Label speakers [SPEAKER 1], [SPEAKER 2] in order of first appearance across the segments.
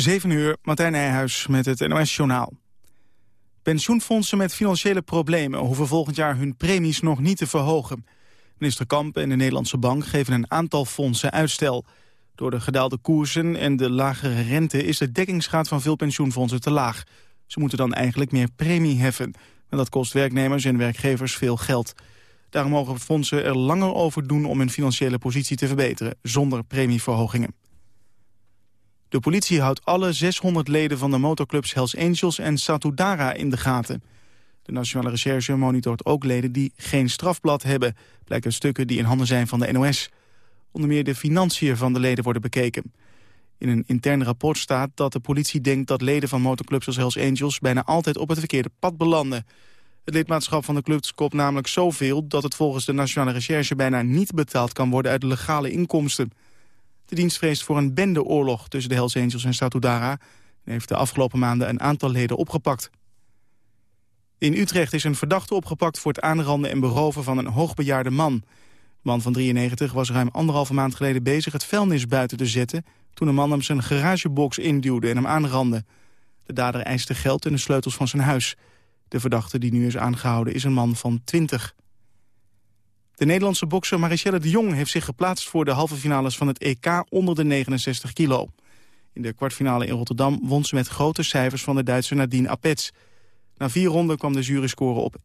[SPEAKER 1] 7 uur, Martijn Nijhuis met het NOS-journaal. Pensioenfondsen met financiële problemen hoeven volgend jaar hun premies nog niet te verhogen. Minister Kamp en de Nederlandse Bank geven een aantal fondsen uitstel. Door de gedaalde koersen en de lagere rente is de dekkingsgraad van veel pensioenfondsen te laag. Ze moeten dan eigenlijk meer premie heffen. Maar dat kost werknemers en werkgevers veel geld. Daarom mogen fondsen er langer over doen om hun financiële positie te verbeteren, zonder premieverhogingen. De politie houdt alle 600 leden van de motorclubs Hells Angels en Satudara in de gaten. De Nationale Recherche monitort ook leden die geen strafblad hebben, blijken stukken die in handen zijn van de NOS. Onder meer de financiën van de leden worden bekeken. In een intern rapport staat dat de politie denkt dat leden van motorclubs als Hells Angels bijna altijd op het verkeerde pad belanden. Het lidmaatschap van de clubs koopt namelijk zoveel dat het volgens de Nationale Recherche bijna niet betaald kan worden uit legale inkomsten. De dienst vreest voor een bendeoorlog tussen de Hells Angels en Satudara... en heeft de afgelopen maanden een aantal leden opgepakt. In Utrecht is een verdachte opgepakt voor het aanranden en beroven van een hoogbejaarde man. De man van 93 was ruim anderhalve maand geleden bezig het vuilnis buiten te zetten... toen een man hem zijn garagebox induwde en hem aanrandde. De dader eiste geld en de sleutels van zijn huis. De verdachte die nu is aangehouden is een man van 20. De Nederlandse bokser Marichelle de Jong heeft zich geplaatst voor de halve finales van het EK onder de 69 kilo. In de kwartfinale in Rotterdam won ze met grote cijfers van de Duitse Nadine Apets. Na vier ronden kwam de jury-score op 21-8.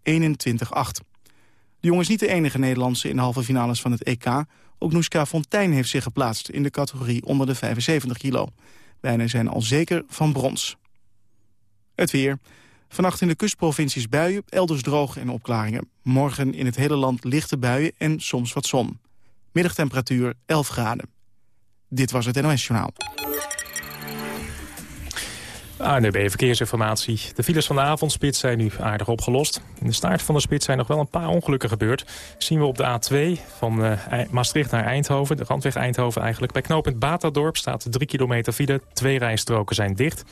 [SPEAKER 1] De Jong is niet de enige Nederlandse in de halve finales van het EK. Ook Noeska Fontijn heeft zich geplaatst in de categorie onder de 75 kilo. Bijna zijn al zeker van brons. Het weer. Vannacht in de kustprovincies buien, elders droog en opklaringen. Morgen in het hele land lichte buien en soms wat zon. Middagtemperatuur 11 graden. Dit was het NOS Journaal.
[SPEAKER 2] ANUB Verkeersinformatie. De files van de avondspits zijn nu aardig opgelost. In de staart van de spits zijn nog wel een paar ongelukken gebeurd. zien we op de A2 van uh, Maastricht naar Eindhoven, de randweg Eindhoven eigenlijk. Bij knooppunt Batadorp staat 3 kilometer file. Twee rijstroken zijn dicht.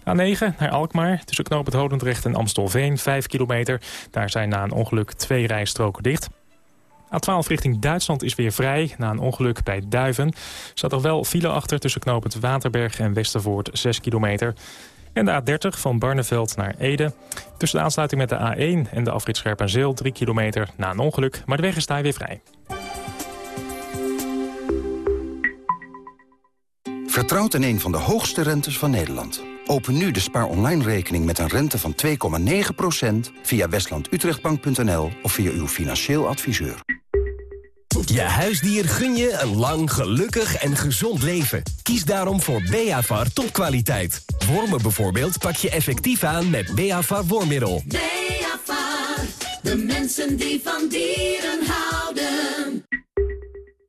[SPEAKER 2] A9 naar Alkmaar, tussen knooppunt Hodendrecht en Amstelveen, 5 kilometer. Daar zijn na een ongeluk twee rijstroken dicht. A12 richting Duitsland is weer vrij na een ongeluk bij Duiven. Zat er wel file achter tussen knooppunt Waterberg en Westervoort 6 kilometer. En de A30 van Barneveld naar Ede. Tussen de aansluiting met de A1 en de afrit Scherpenzeel 3 kilometer na een ongeluk. Maar de weg is daar weer vrij.
[SPEAKER 3] Vertrouwt in een van de hoogste rentes van Nederland. Open nu de spaar online rekening met een rente van 2,9% via westlandutrechtbank.nl of via uw financieel adviseur.
[SPEAKER 4] Je huisdier gun je een lang, gelukkig en gezond leven. Kies daarom voor Beavar topkwaliteit. Wormen bijvoorbeeld pak je effectief aan met Beavar wormmiddel.
[SPEAKER 5] Beavar, de mensen die van dieren houden.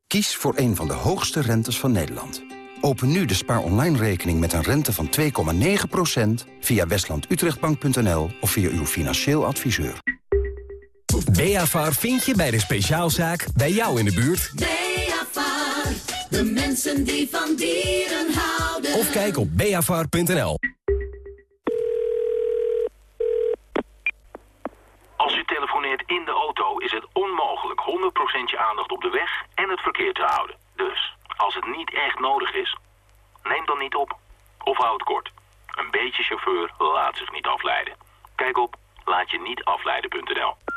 [SPEAKER 3] Kies voor een van de hoogste rentes van Nederland. Open nu de spaar online rekening met een rente van 2,9% via westlandutrechtbank.nl of via uw financieel adviseur.
[SPEAKER 4] Beafar vind je bij de speciaalzaak bij jou in de buurt.
[SPEAKER 5] Beavar, de mensen die van dieren houden.
[SPEAKER 4] Of kijk op beafar.nl.
[SPEAKER 6] Als u telefoneert in de auto is het onmogelijk 100% je aandacht op de weg en het verkeer te houden. Dus, als het niet echt nodig is, neem dan niet op. Of houd kort. Een beetje chauffeur laat zich niet afleiden. Kijk op laatje-niet-afleiden.nl.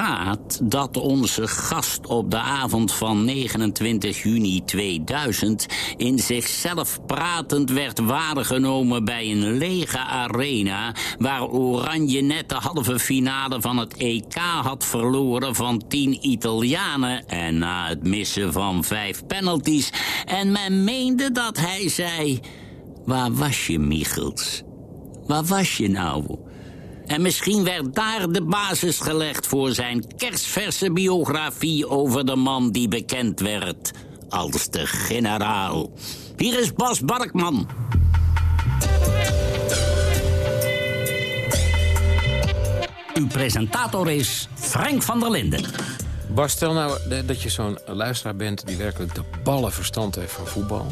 [SPEAKER 7] gaat dat onze gast op de avond van 29 juni 2000... in zichzelf pratend werd waargenomen bij een lege arena... waar Oranje net de halve finale van het EK had verloren van 10 Italianen... en na het missen van vijf penalties. En men meende dat hij zei... Waar was je, Michels? Waar was je nou? En misschien werd daar de basis gelegd voor zijn kerstverse biografie over de man die bekend werd als de generaal. Hier is Bas Barkman. Uw presentator is Frank van der Linden.
[SPEAKER 8] Bas, stel nou dat je zo'n luisteraar bent... die werkelijk de ballen verstand heeft van voetbal...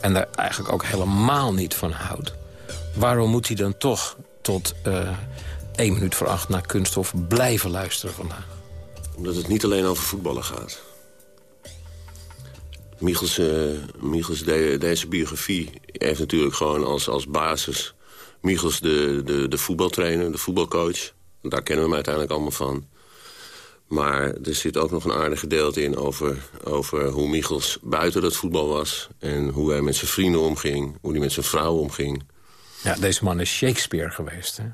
[SPEAKER 8] en daar eigenlijk ook helemaal niet van houdt. Waarom moet hij dan toch tot uh, één minuut voor acht naar Kunststof blijven luisteren vandaag?
[SPEAKER 9] Omdat het niet alleen over voetballen gaat. Michels, uh, Michels de, deze biografie heeft natuurlijk gewoon als, als basis... Michels de, de, de voetbaltrainer, de voetbalcoach. Daar kennen we hem uiteindelijk allemaal van. Maar er zit ook nog een aardig gedeelte in over, over hoe Michels buiten het voetbal was. En hoe hij met zijn vrienden omging, hoe hij met zijn vrouw omging.
[SPEAKER 8] Ja, deze man is Shakespeare geweest, hè?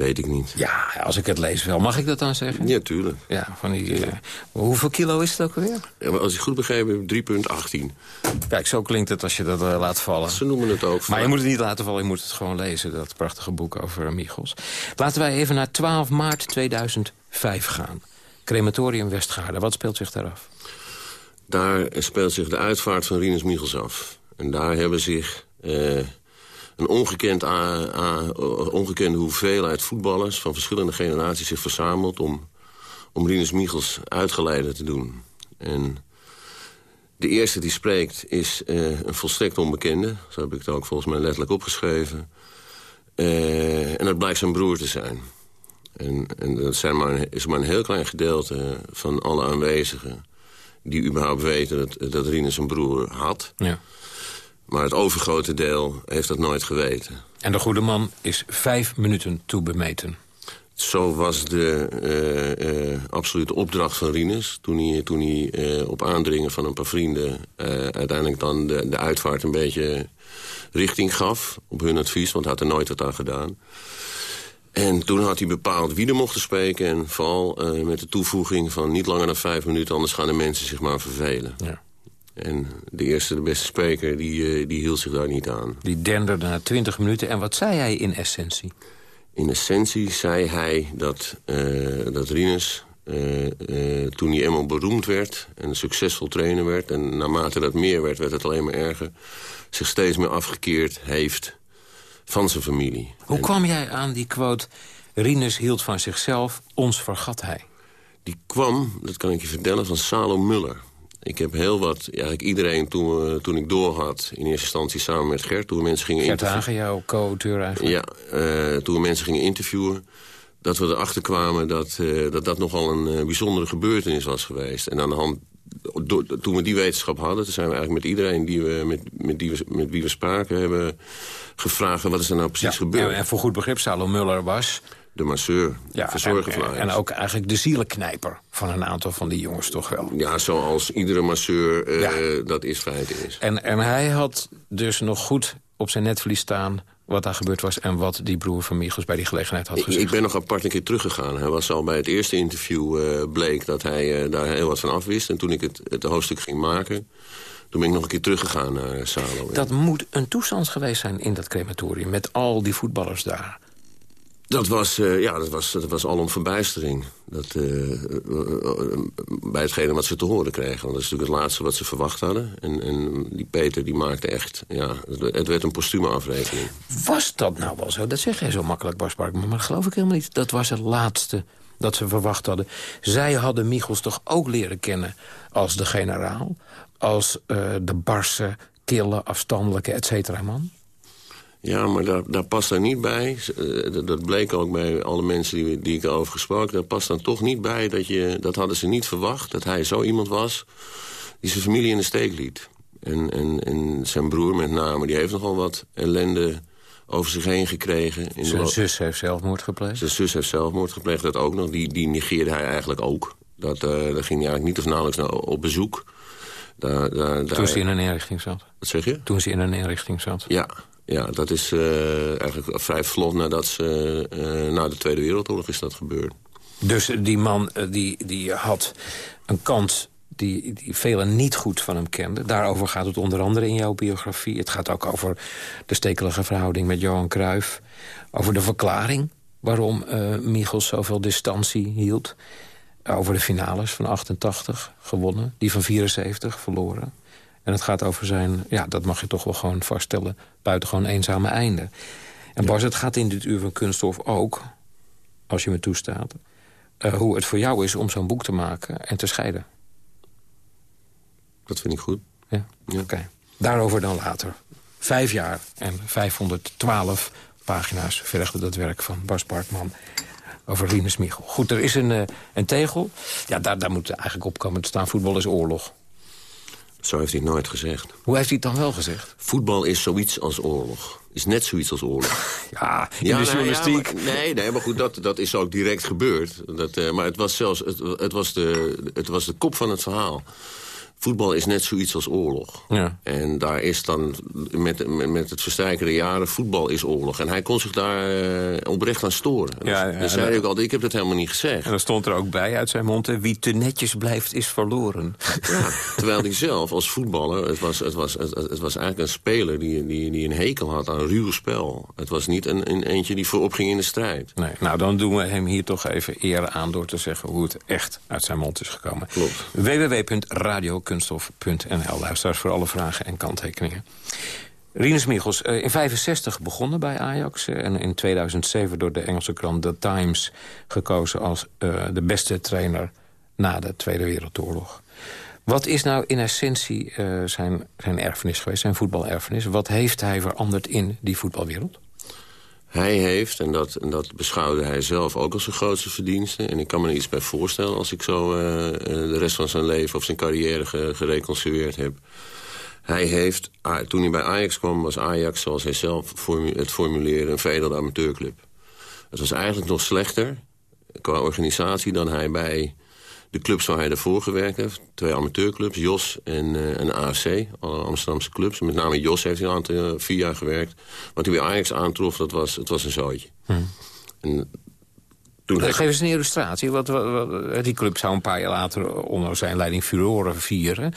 [SPEAKER 9] Weet ik niet.
[SPEAKER 8] Ja, als ik het lees wel. Mag ik dat dan zeggen?
[SPEAKER 9] Ja, tuurlijk.
[SPEAKER 8] Ja, van die, uh, hoeveel kilo is het ook alweer?
[SPEAKER 9] Ja, als ik goed begrepen heb, 3,18.
[SPEAKER 8] Kijk, zo klinkt het als je dat uh, laat vallen.
[SPEAKER 9] Ze noemen het ook.
[SPEAKER 8] Maar je moet het niet laten vallen, je moet het gewoon lezen. Dat prachtige boek over Michels. Laten wij even naar 12 maart 2005 gaan. Crematorium Westgaarden. Wat speelt zich daar af?
[SPEAKER 9] Daar speelt zich de uitvaart van Rinus Michels af. En daar hebben zich... Uh, een ongekend, ongekende hoeveelheid voetballers... van verschillende generaties zich verzameld... om, om Rinus Michels uitgeleide te doen. En de eerste die spreekt is uh, een volstrekt onbekende. Zo heb ik het ook volgens mij letterlijk opgeschreven. Uh, en dat blijkt zijn broer te zijn. En, en dat zijn maar is maar een heel klein gedeelte van alle aanwezigen... die überhaupt weten dat, dat Rinus een broer had... Ja. Maar het overgrote deel heeft dat nooit geweten.
[SPEAKER 8] En de goede man is vijf minuten toe bemeten.
[SPEAKER 9] Zo was de uh, uh, absolute opdracht van Rinus. Toen hij, toen hij uh, op aandringen van een paar vrienden... uiteindelijk dan de, de uitvaart een beetje richting gaf. Op hun advies, want hij had er nooit wat aan gedaan. En toen had hij bepaald wie er mocht spreken. En vooral met de toevoeging van niet langer dan vijf minuten... anders gaan de mensen zich maar vervelen. Ja. En de eerste, de beste spreker, die, uh, die hield zich daar niet aan.
[SPEAKER 8] Die denderde na twintig minuten. En wat zei hij in essentie?
[SPEAKER 9] In essentie zei hij dat, uh, dat Rinus, uh, toen hij eenmaal beroemd werd... en een succesvol trainer werd... en naarmate dat meer werd, werd het alleen maar erger... zich steeds meer afgekeerd heeft van zijn familie.
[SPEAKER 8] Hoe en, kwam jij aan die quote... Rinus hield van zichzelf, ons vergat hij?
[SPEAKER 9] Die kwam, dat kan ik je vertellen, van Salo Muller... Ik heb heel wat, eigenlijk iedereen toen, uh, toen ik doorhad... in eerste instantie samen met Gert, toen we mensen gingen
[SPEAKER 8] Gert Hagen, jouw co-auteur eigenlijk?
[SPEAKER 9] Ja, uh, toen we mensen gingen interviewen... dat we erachter kwamen dat, uh, dat dat nogal een bijzondere gebeurtenis was geweest. En aan de hand, do, toen we die wetenschap hadden... toen zijn we eigenlijk met iedereen die we, met, met, die we, met wie we spraken... hebben gevraagd wat is er nou precies
[SPEAKER 8] ja,
[SPEAKER 9] gebeurd.
[SPEAKER 8] En voor goed begrip, Salo Muller was
[SPEAKER 9] de masseur, ja, verzorger van
[SPEAKER 8] En ook eigenlijk de zielenknijper van een aantal van die jongens toch wel.
[SPEAKER 9] Ja, zoals iedere masseur uh, ja. dat is feit is.
[SPEAKER 8] En, en hij had dus nog goed op zijn netvlies staan wat daar gebeurd was... en wat die broer van Michels bij die gelegenheid had gezegd.
[SPEAKER 9] Ik, ben nog apart een keer teruggegaan. Hij was al bij het eerste interview uh, bleek dat hij uh, daar heel wat van afwist. En toen ik het, het hoofdstuk ging maken... Toen ben ik nog een keer teruggegaan naar Salo.
[SPEAKER 8] Dat moet een toestand geweest zijn in dat crematorium... met al die voetballers daar.
[SPEAKER 9] Dat was, uh, ja, dat was, dat was verbijstering. Dat, uh, bij hetgene wat ze te horen kregen. Want dat is natuurlijk het laatste wat ze verwacht hadden. En, en die Peter die maakte echt... Ja, het werd een postume afrekening.
[SPEAKER 8] Was dat nou wel zo? Dat zeg jij zo makkelijk, Bas Parkman. Maar dat geloof ik helemaal niet. Dat was het laatste dat ze verwacht hadden. Zij hadden Michels toch ook leren kennen als de generaal. Als de barse, kille, afstandelijke, et cetera man.
[SPEAKER 9] Ja, maar daar, daar past daar niet bij. Uh, dat bleek ook bij alle mensen die, die ik erover gesproken. Daar past dan toch niet bij dat je... Dat hadden ze niet verwacht, dat hij zo iemand was... die zijn familie in de steek liet. En, en, en zijn broer met name, die heeft nogal wat ellende over zich heen gekregen.
[SPEAKER 8] In zijn zus heeft zelfmoord gepleegd?
[SPEAKER 9] Zijn zus heeft zelfmoord gepleegd, dat ook nog. Die, die negeerde hij eigenlijk ook. Dat, uh, daar ging hij eigenlijk niet of nauwelijks naar, op bezoek. Daar, daar,
[SPEAKER 8] Toen ze in een inrichting zat?
[SPEAKER 9] Wat zeg je?
[SPEAKER 8] Toen ze in een inrichting zat?
[SPEAKER 9] Ja, ja, dat is uh, eigenlijk vrij vlot nadat ze, uh, na de Tweede Wereldoorlog is dat gebeurd.
[SPEAKER 8] Dus die man uh, die, die had een kant die, die velen niet goed van hem kenden. Daarover gaat het onder andere in jouw biografie. Het gaat ook over de stekelige verhouding met Johan Cruijff. Over de verklaring waarom uh, Michels zoveel distantie hield. Over de finales van 88 gewonnen. Die van 74 verloren. En het gaat over zijn, ja, dat mag je toch wel gewoon vaststellen... buitengewoon eenzame einde. En Bas, het gaat in dit uur van kunststof ook, als je me toestaat... eh, hoe het voor jou is om zo'n boek te maken en te scheiden.
[SPEAKER 9] Dat vind ik goed.
[SPEAKER 8] Ja? Oké. Daarover dan later. Vijf jaar en 512 pagina's vergde dat werk van Bas Bartman over Rinus Michel. Goed, er is een, uh, een tegel. Ja, daar, daar moet eigenlijk op komen te staan. Voetbal is oorlog.
[SPEAKER 9] Zo heeft hij het nooit gezegd.
[SPEAKER 8] Hoe heeft hij het dan wel gezegd?
[SPEAKER 9] Voetbal is zoiets als oorlog. Is net zoiets als oorlog.
[SPEAKER 8] ja, in de journalistiek.
[SPEAKER 9] Ja, maar, nee, nee, maar goed, dat, dat is ook direct gebeurd. Dat, uh, maar het was zelfs het, het, was de, het was de kop van het verhaal voetbal is net zoiets als oorlog.
[SPEAKER 8] Ja.
[SPEAKER 9] En daar is dan met, met, het verstrijken der jaren, voetbal is oorlog. En hij kon zich daar uh, oprecht aan storen. Ja, ja, zei ik altijd, ik heb dat helemaal niet gezegd.
[SPEAKER 8] En dan stond er ook bij uit zijn mond, wie te netjes blijft is verloren.
[SPEAKER 9] Ja, terwijl hij zelf als voetballer, het was, het was, het, het, was eigenlijk een speler die, die, die een hekel had aan ruw spel. Het was niet een, een eentje die voorop ging in de strijd.
[SPEAKER 8] Nee, nou dan doen we hem hier toch even eer aan door te zeggen hoe het echt uit zijn mond is gekomen.
[SPEAKER 9] Klopt.
[SPEAKER 8] www.radio kunststof.nl. Luisteraars voor alle vragen en kanttekeningen. Rinus Michels, eh, in 65 begonnen bij Ajax... Eh, en in 2007 door de Engelse krant The Times gekozen... als uh, de beste trainer na de Tweede Wereldoorlog. Wat is nou in essentie zijn, zijn erfenis geweest, zijn voetbalerfenis? Wat heeft hij veranderd in die voetbalwereld?
[SPEAKER 9] Hij heeft, en dat, en dat beschouwde hij zelf ook als zijn grootste verdienste... en ik kan me er iets bij voorstellen als ik zo uh, de rest van zijn leven... of zijn carrière ge, gereconstrueerd heb. Hij heeft, toen hij bij Ajax kwam, was Ajax, zoals hij zelf het formuleerde... een vedelde amateurclub. Het was eigenlijk nog slechter qua organisatie dan hij bij de clubs waar hij ervoor gewerkt heeft. Twee amateurclubs, JOS en, uh, en AFC, alle Amsterdamse clubs. Met name JOS heeft hij een aantal, uh, vier jaar gewerkt. Wat hij bij Ajax aantrof, dat was, het was een zootje.
[SPEAKER 8] Hmm. En toen Geef eens een illustratie. Wat, wat, wat, die club zou een paar jaar later onder zijn leiding furoren vieren.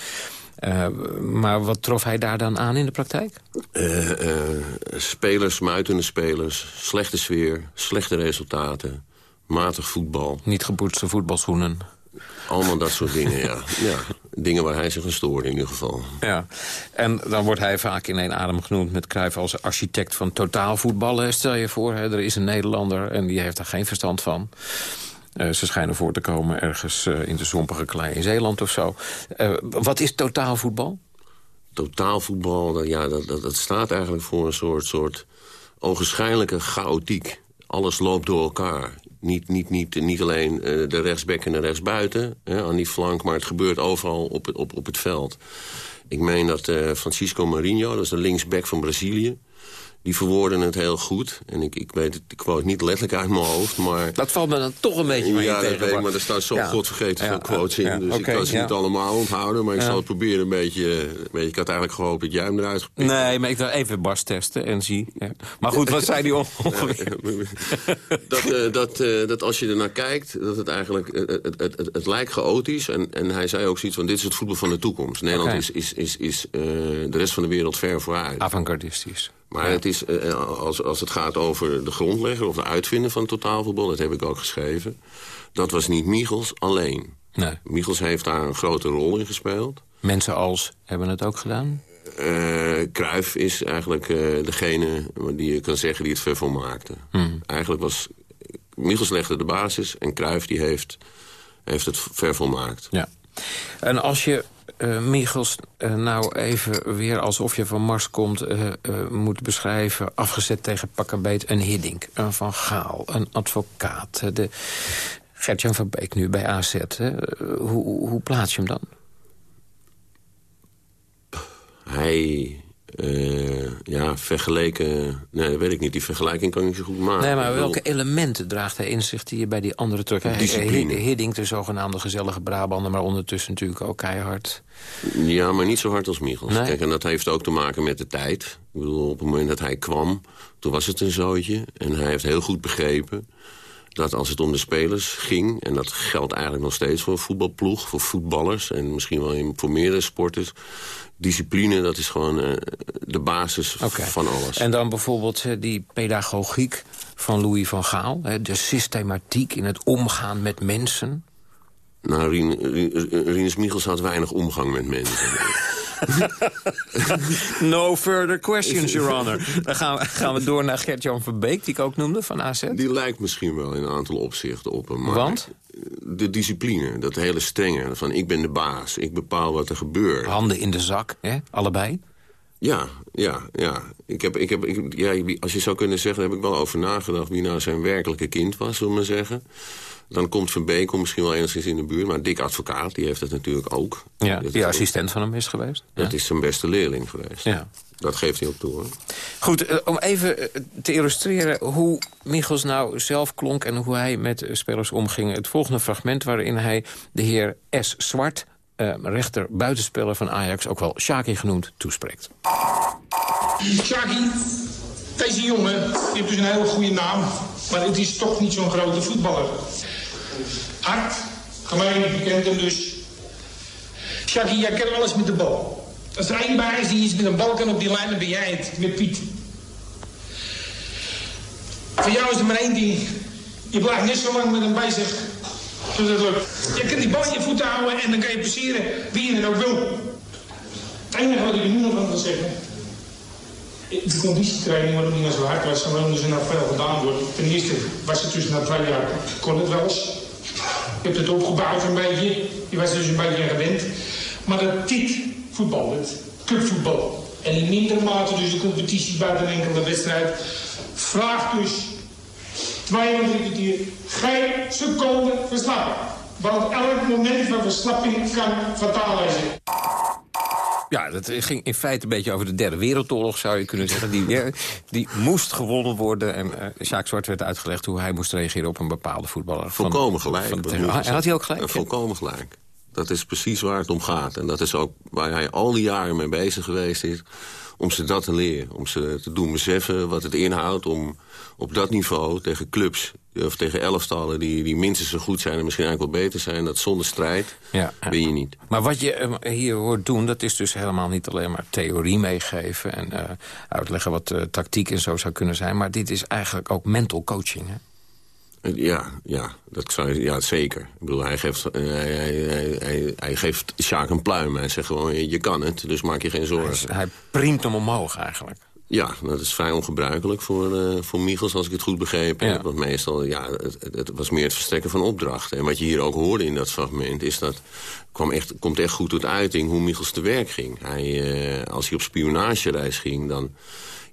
[SPEAKER 8] Uh, maar wat trof hij daar dan aan in de praktijk?
[SPEAKER 9] Uh, uh, spelers, muitende spelers, slechte sfeer, slechte resultaten, matig voetbal.
[SPEAKER 8] Niet gepoetste voetbalschoenen.
[SPEAKER 9] Allemaal dat soort dingen, ja. ja. Dingen waar hij zich aan stoorde in ieder geval.
[SPEAKER 8] Ja, en dan wordt hij vaak in één adem genoemd met Cruijff als architect van totaalvoetballen. Stel je voor, hè, er is een Nederlander en die heeft daar geen verstand van. Uh, ze schijnen voor te komen ergens uh, in de zompige klei in Zeeland of zo. Uh, wat is totaalvoetbal?
[SPEAKER 9] Totaalvoetbal, ja, dat, dat, dat staat eigenlijk voor een soort, soort ogenschijnlijke chaotiek. Alles loopt door elkaar. Niet, niet, niet, niet alleen uh, de rechtsback en de rechtsbuiten hè, aan die flank... maar het gebeurt overal op het, op, op het veld. Ik meen dat uh, Francisco Marinho, dat is de linksback van Brazilië... die verwoorden het heel goed. En ik, ik weet het, ik quote niet letterlijk uit mijn hoofd, maar...
[SPEAKER 8] Dat valt me dan toch een beetje mee
[SPEAKER 9] Ja, dat weet ik, maar er staan zo ja. godvergeten ja, veel quotes in. Dus okay, ik kan ze niet allemaal onthouden, maar ik zal het proberen een beetje, een beetje... Ik had eigenlijk gehoopt dat jij hem eruit gepikt
[SPEAKER 8] Nee, maar ik wil even Bas testen en zie. Maar goed, wat zei die ongeveer?
[SPEAKER 9] dat, uh, dat, uh, dat als je er naar kijkt, dat het eigenlijk... Het, het, het, het, het lijkt chaotisch en, en hij zei ook zoiets van... dit is het voetbal van de toekomst. Nederland okay. is, is, is, is de rest van de wereld ver vooruit.
[SPEAKER 8] Avantgardistisch.
[SPEAKER 9] Maar het is, als, als het gaat over de grondlegger of de uitvinder van totaalvoetbal... dat heb ik ook geschreven, dat was niet Michels alleen.
[SPEAKER 8] Nee.
[SPEAKER 9] Michels heeft daar een grote rol in gespeeld.
[SPEAKER 8] Mensen als hebben het ook gedaan?
[SPEAKER 9] Uh, Cruijff is eigenlijk uh, degene die je kan zeggen die het ver van maakte.
[SPEAKER 8] Hmm.
[SPEAKER 9] Eigenlijk was... Michels legde de basis en Cruijff die heeft, heeft het ver volmaakt.
[SPEAKER 8] Ja. En als je uh, Michels uh, nou even weer alsof je van Mars komt... Uh, moet beschrijven, afgezet tegen Pakkenbeet... een Hiddink, een Van Gaal, een advocaat... de Gertjan van Beek nu bij AZ. hoe, hoe plaats je hem dan?
[SPEAKER 9] Hij... Uh, ja, vergeleken... Nee, dat weet ik niet. Die vergelijking kan ik niet zo goed maken.
[SPEAKER 8] Nee, maar welke elementen draagt hij in zich die je bij die andere terug...
[SPEAKER 9] Discipline.
[SPEAKER 8] Hiddink, de zogenaamde gezellige Brabander... maar ondertussen natuurlijk ook keihard.
[SPEAKER 9] Ja, maar niet zo hard als Michels.
[SPEAKER 8] Nee.
[SPEAKER 9] Kijk, en dat heeft ook te maken met de tijd. Ik bedoel, op het moment dat hij kwam, toen was het een zootje. En hij heeft heel goed begrepen dat als het om de spelers ging... en dat geldt eigenlijk nog steeds voor een voetbalploeg, voor voetballers... en misschien wel voor meerdere sporters... discipline, dat is gewoon uh, de basis
[SPEAKER 8] okay.
[SPEAKER 9] van alles.
[SPEAKER 8] En dan bijvoorbeeld uh, die pedagogiek van Louis van Gaal... Hè, de systematiek in het omgaan met mensen...
[SPEAKER 9] Nou, Rinus Michels had weinig omgang met mensen.
[SPEAKER 8] no further questions, Your Honor. Dan gaan we, gaan we door naar Gert-Jan Verbeek, die ik ook noemde, van AZ.
[SPEAKER 9] Die lijkt misschien wel in een aantal opzichten op hem. Maar
[SPEAKER 8] Want?
[SPEAKER 9] De discipline, dat hele strenge. Van ik ben de baas, ik bepaal wat er gebeurt.
[SPEAKER 8] Handen in de zak, hè? allebei.
[SPEAKER 9] Ja, ja, ja. Ik heb, ik heb, ik, ja. Als je zou kunnen zeggen, daar heb ik wel over nagedacht... wie nou zijn werkelijke kind was, zullen we maar zeggen. Dan komt Van Beek misschien wel enigszins in de buurt. Maar Dick Advocaat, die heeft het natuurlijk ook.
[SPEAKER 8] Ja,
[SPEAKER 9] Dat
[SPEAKER 8] die
[SPEAKER 9] is
[SPEAKER 8] assistent van hem is geweest.
[SPEAKER 9] Dat
[SPEAKER 8] Ja.
[SPEAKER 9] is zijn beste leerling geweest.
[SPEAKER 8] Ja.
[SPEAKER 9] Dat geeft hij ook toe, hoor.
[SPEAKER 8] Goed, eh, om even eh, te illustreren hoe Michels nou zelf klonk... en hoe hij met spelers omging. Het volgende fragment waarin hij de heer S. Zwart... eh, rechter buitenspeler van Ajax, ook wel Shaki genoemd, toespreekt.
[SPEAKER 10] Shaki, deze jongen heeft dus een hele goede naam, maar het is toch niet zo'n grote voetballer. Hard, gemeen, je kent hem dus. Shaki, jij kent alles met de bal. Als er één is die iets met een bal kan op die lijn, dan ben jij het, met Piet. Voor jou is er maar één ding. Je blijft net zo lang met hem bezig tot het lukt. Je kan die bal in je voeten houden en dan kan je passeren wie je het ook wil. Het enige wat ik er nu nog van wil zeggen... De conditietraining, waarom die nou zo hard was en waarom er nou veel gedaan wordt. Ten eerste was het dus na twee jaar, kon het wel eens. Je hebt het opgebouwd een beetje. Je was dus een beetje gewend. Maar dat dit voetbal, het cupvoetbal. En in mindere mate dus de competitie buiten enkele wedstrijd. Vraagt dus 22 kwartier geen seconde verslappen. Want elk moment van verslapping kan fataal zijn.
[SPEAKER 8] Ja, dat ging in feite een beetje over de derde wereldoorlog, zou je kunnen zeggen. Die, eh, die moest gewonnen worden. En uh, Sjaak Zwart werd uitgelegd hoe hij moest reageren op een bepaalde voetballer. van-
[SPEAKER 9] Volkomen gelijk.
[SPEAKER 8] van Ah, had hij ook gelijk?
[SPEAKER 9] Ja, volkomen gelijk. Dat is precies waar het om gaat. En dat is ook waar hij al die jaren mee bezig geweest is. Om ze dat te leren. Om ze te doen beseffen wat het inhoudt om op dat niveau tegen clubs... of tegen elftallen die, die minstens zo goed zijn en misschien eigenlijk wel beter zijn... dat zonder strijd
[SPEAKER 8] Ja, ja.
[SPEAKER 9] ben je niet.
[SPEAKER 8] Maar wat je eh, hier hoort doen, dat is dus helemaal niet alleen maar theorie meegeven... en eh, uitleggen wat eh, tactiek en zo zou kunnen zijn. Maar dit is eigenlijk ook mental coaching, hè?
[SPEAKER 9] Ja, ja, dat zou, ja zeker. Ik bedoel, hij geeft, eh, hij, hij, hij, hij, hij geeft Sjaak een pluim. Hij zegt gewoon, je kan het, dus maak je geen zorgen.
[SPEAKER 8] Hij priemt hem omhoog eigenlijk.
[SPEAKER 9] Ja, dat is vrij ongebruikelijk voor, eh voor Michels, als ik het goed begrepen
[SPEAKER 8] Ja.
[SPEAKER 9] heb. Want meestal, ja, het, het- het was meer het verstrekken van opdrachten. En wat je hier ook hoorde in dat fragment, is dat kwam echt, komt echt goed tot uiting hoe Michels te werk ging. Hij, eh, als hij op spionagereis ging, dan,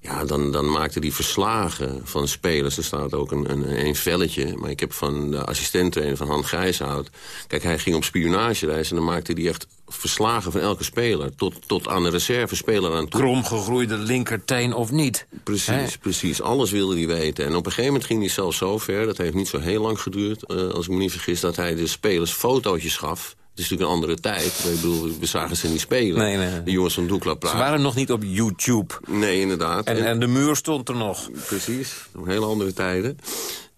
[SPEAKER 9] ja, dan, dan maakte hij verslagen van spelers. Er staat ook een, een, een velletje, maar ik heb van de assistenttrainer van Han Grijshout... Kijk, hij ging op spionagereis en dan maakte hij echt verslagen van elke speler. Tot, tot aan de reservespeler aan toe.
[SPEAKER 8] Kromgegroeide linkerteen of niet.
[SPEAKER 9] Precies, precies. Alles wilde hij weten. En op een gegeven moment ging hij zelfs zo ver... dat heeft niet zo heel lang geduurd, eh, als ik me niet vergis... dat hij de spelers fotootjes gaf. Het is natuurlijk een andere tijd. Ik bedoel, we zagen ze niet spelen.
[SPEAKER 8] Nee, nee.
[SPEAKER 9] De jongens van Doekla
[SPEAKER 8] Ze
[SPEAKER 9] praten.
[SPEAKER 8] waren nog niet op YouTube.
[SPEAKER 9] Nee, inderdaad.
[SPEAKER 8] En, en de muur stond er nog.
[SPEAKER 9] Precies, nog hele andere tijden.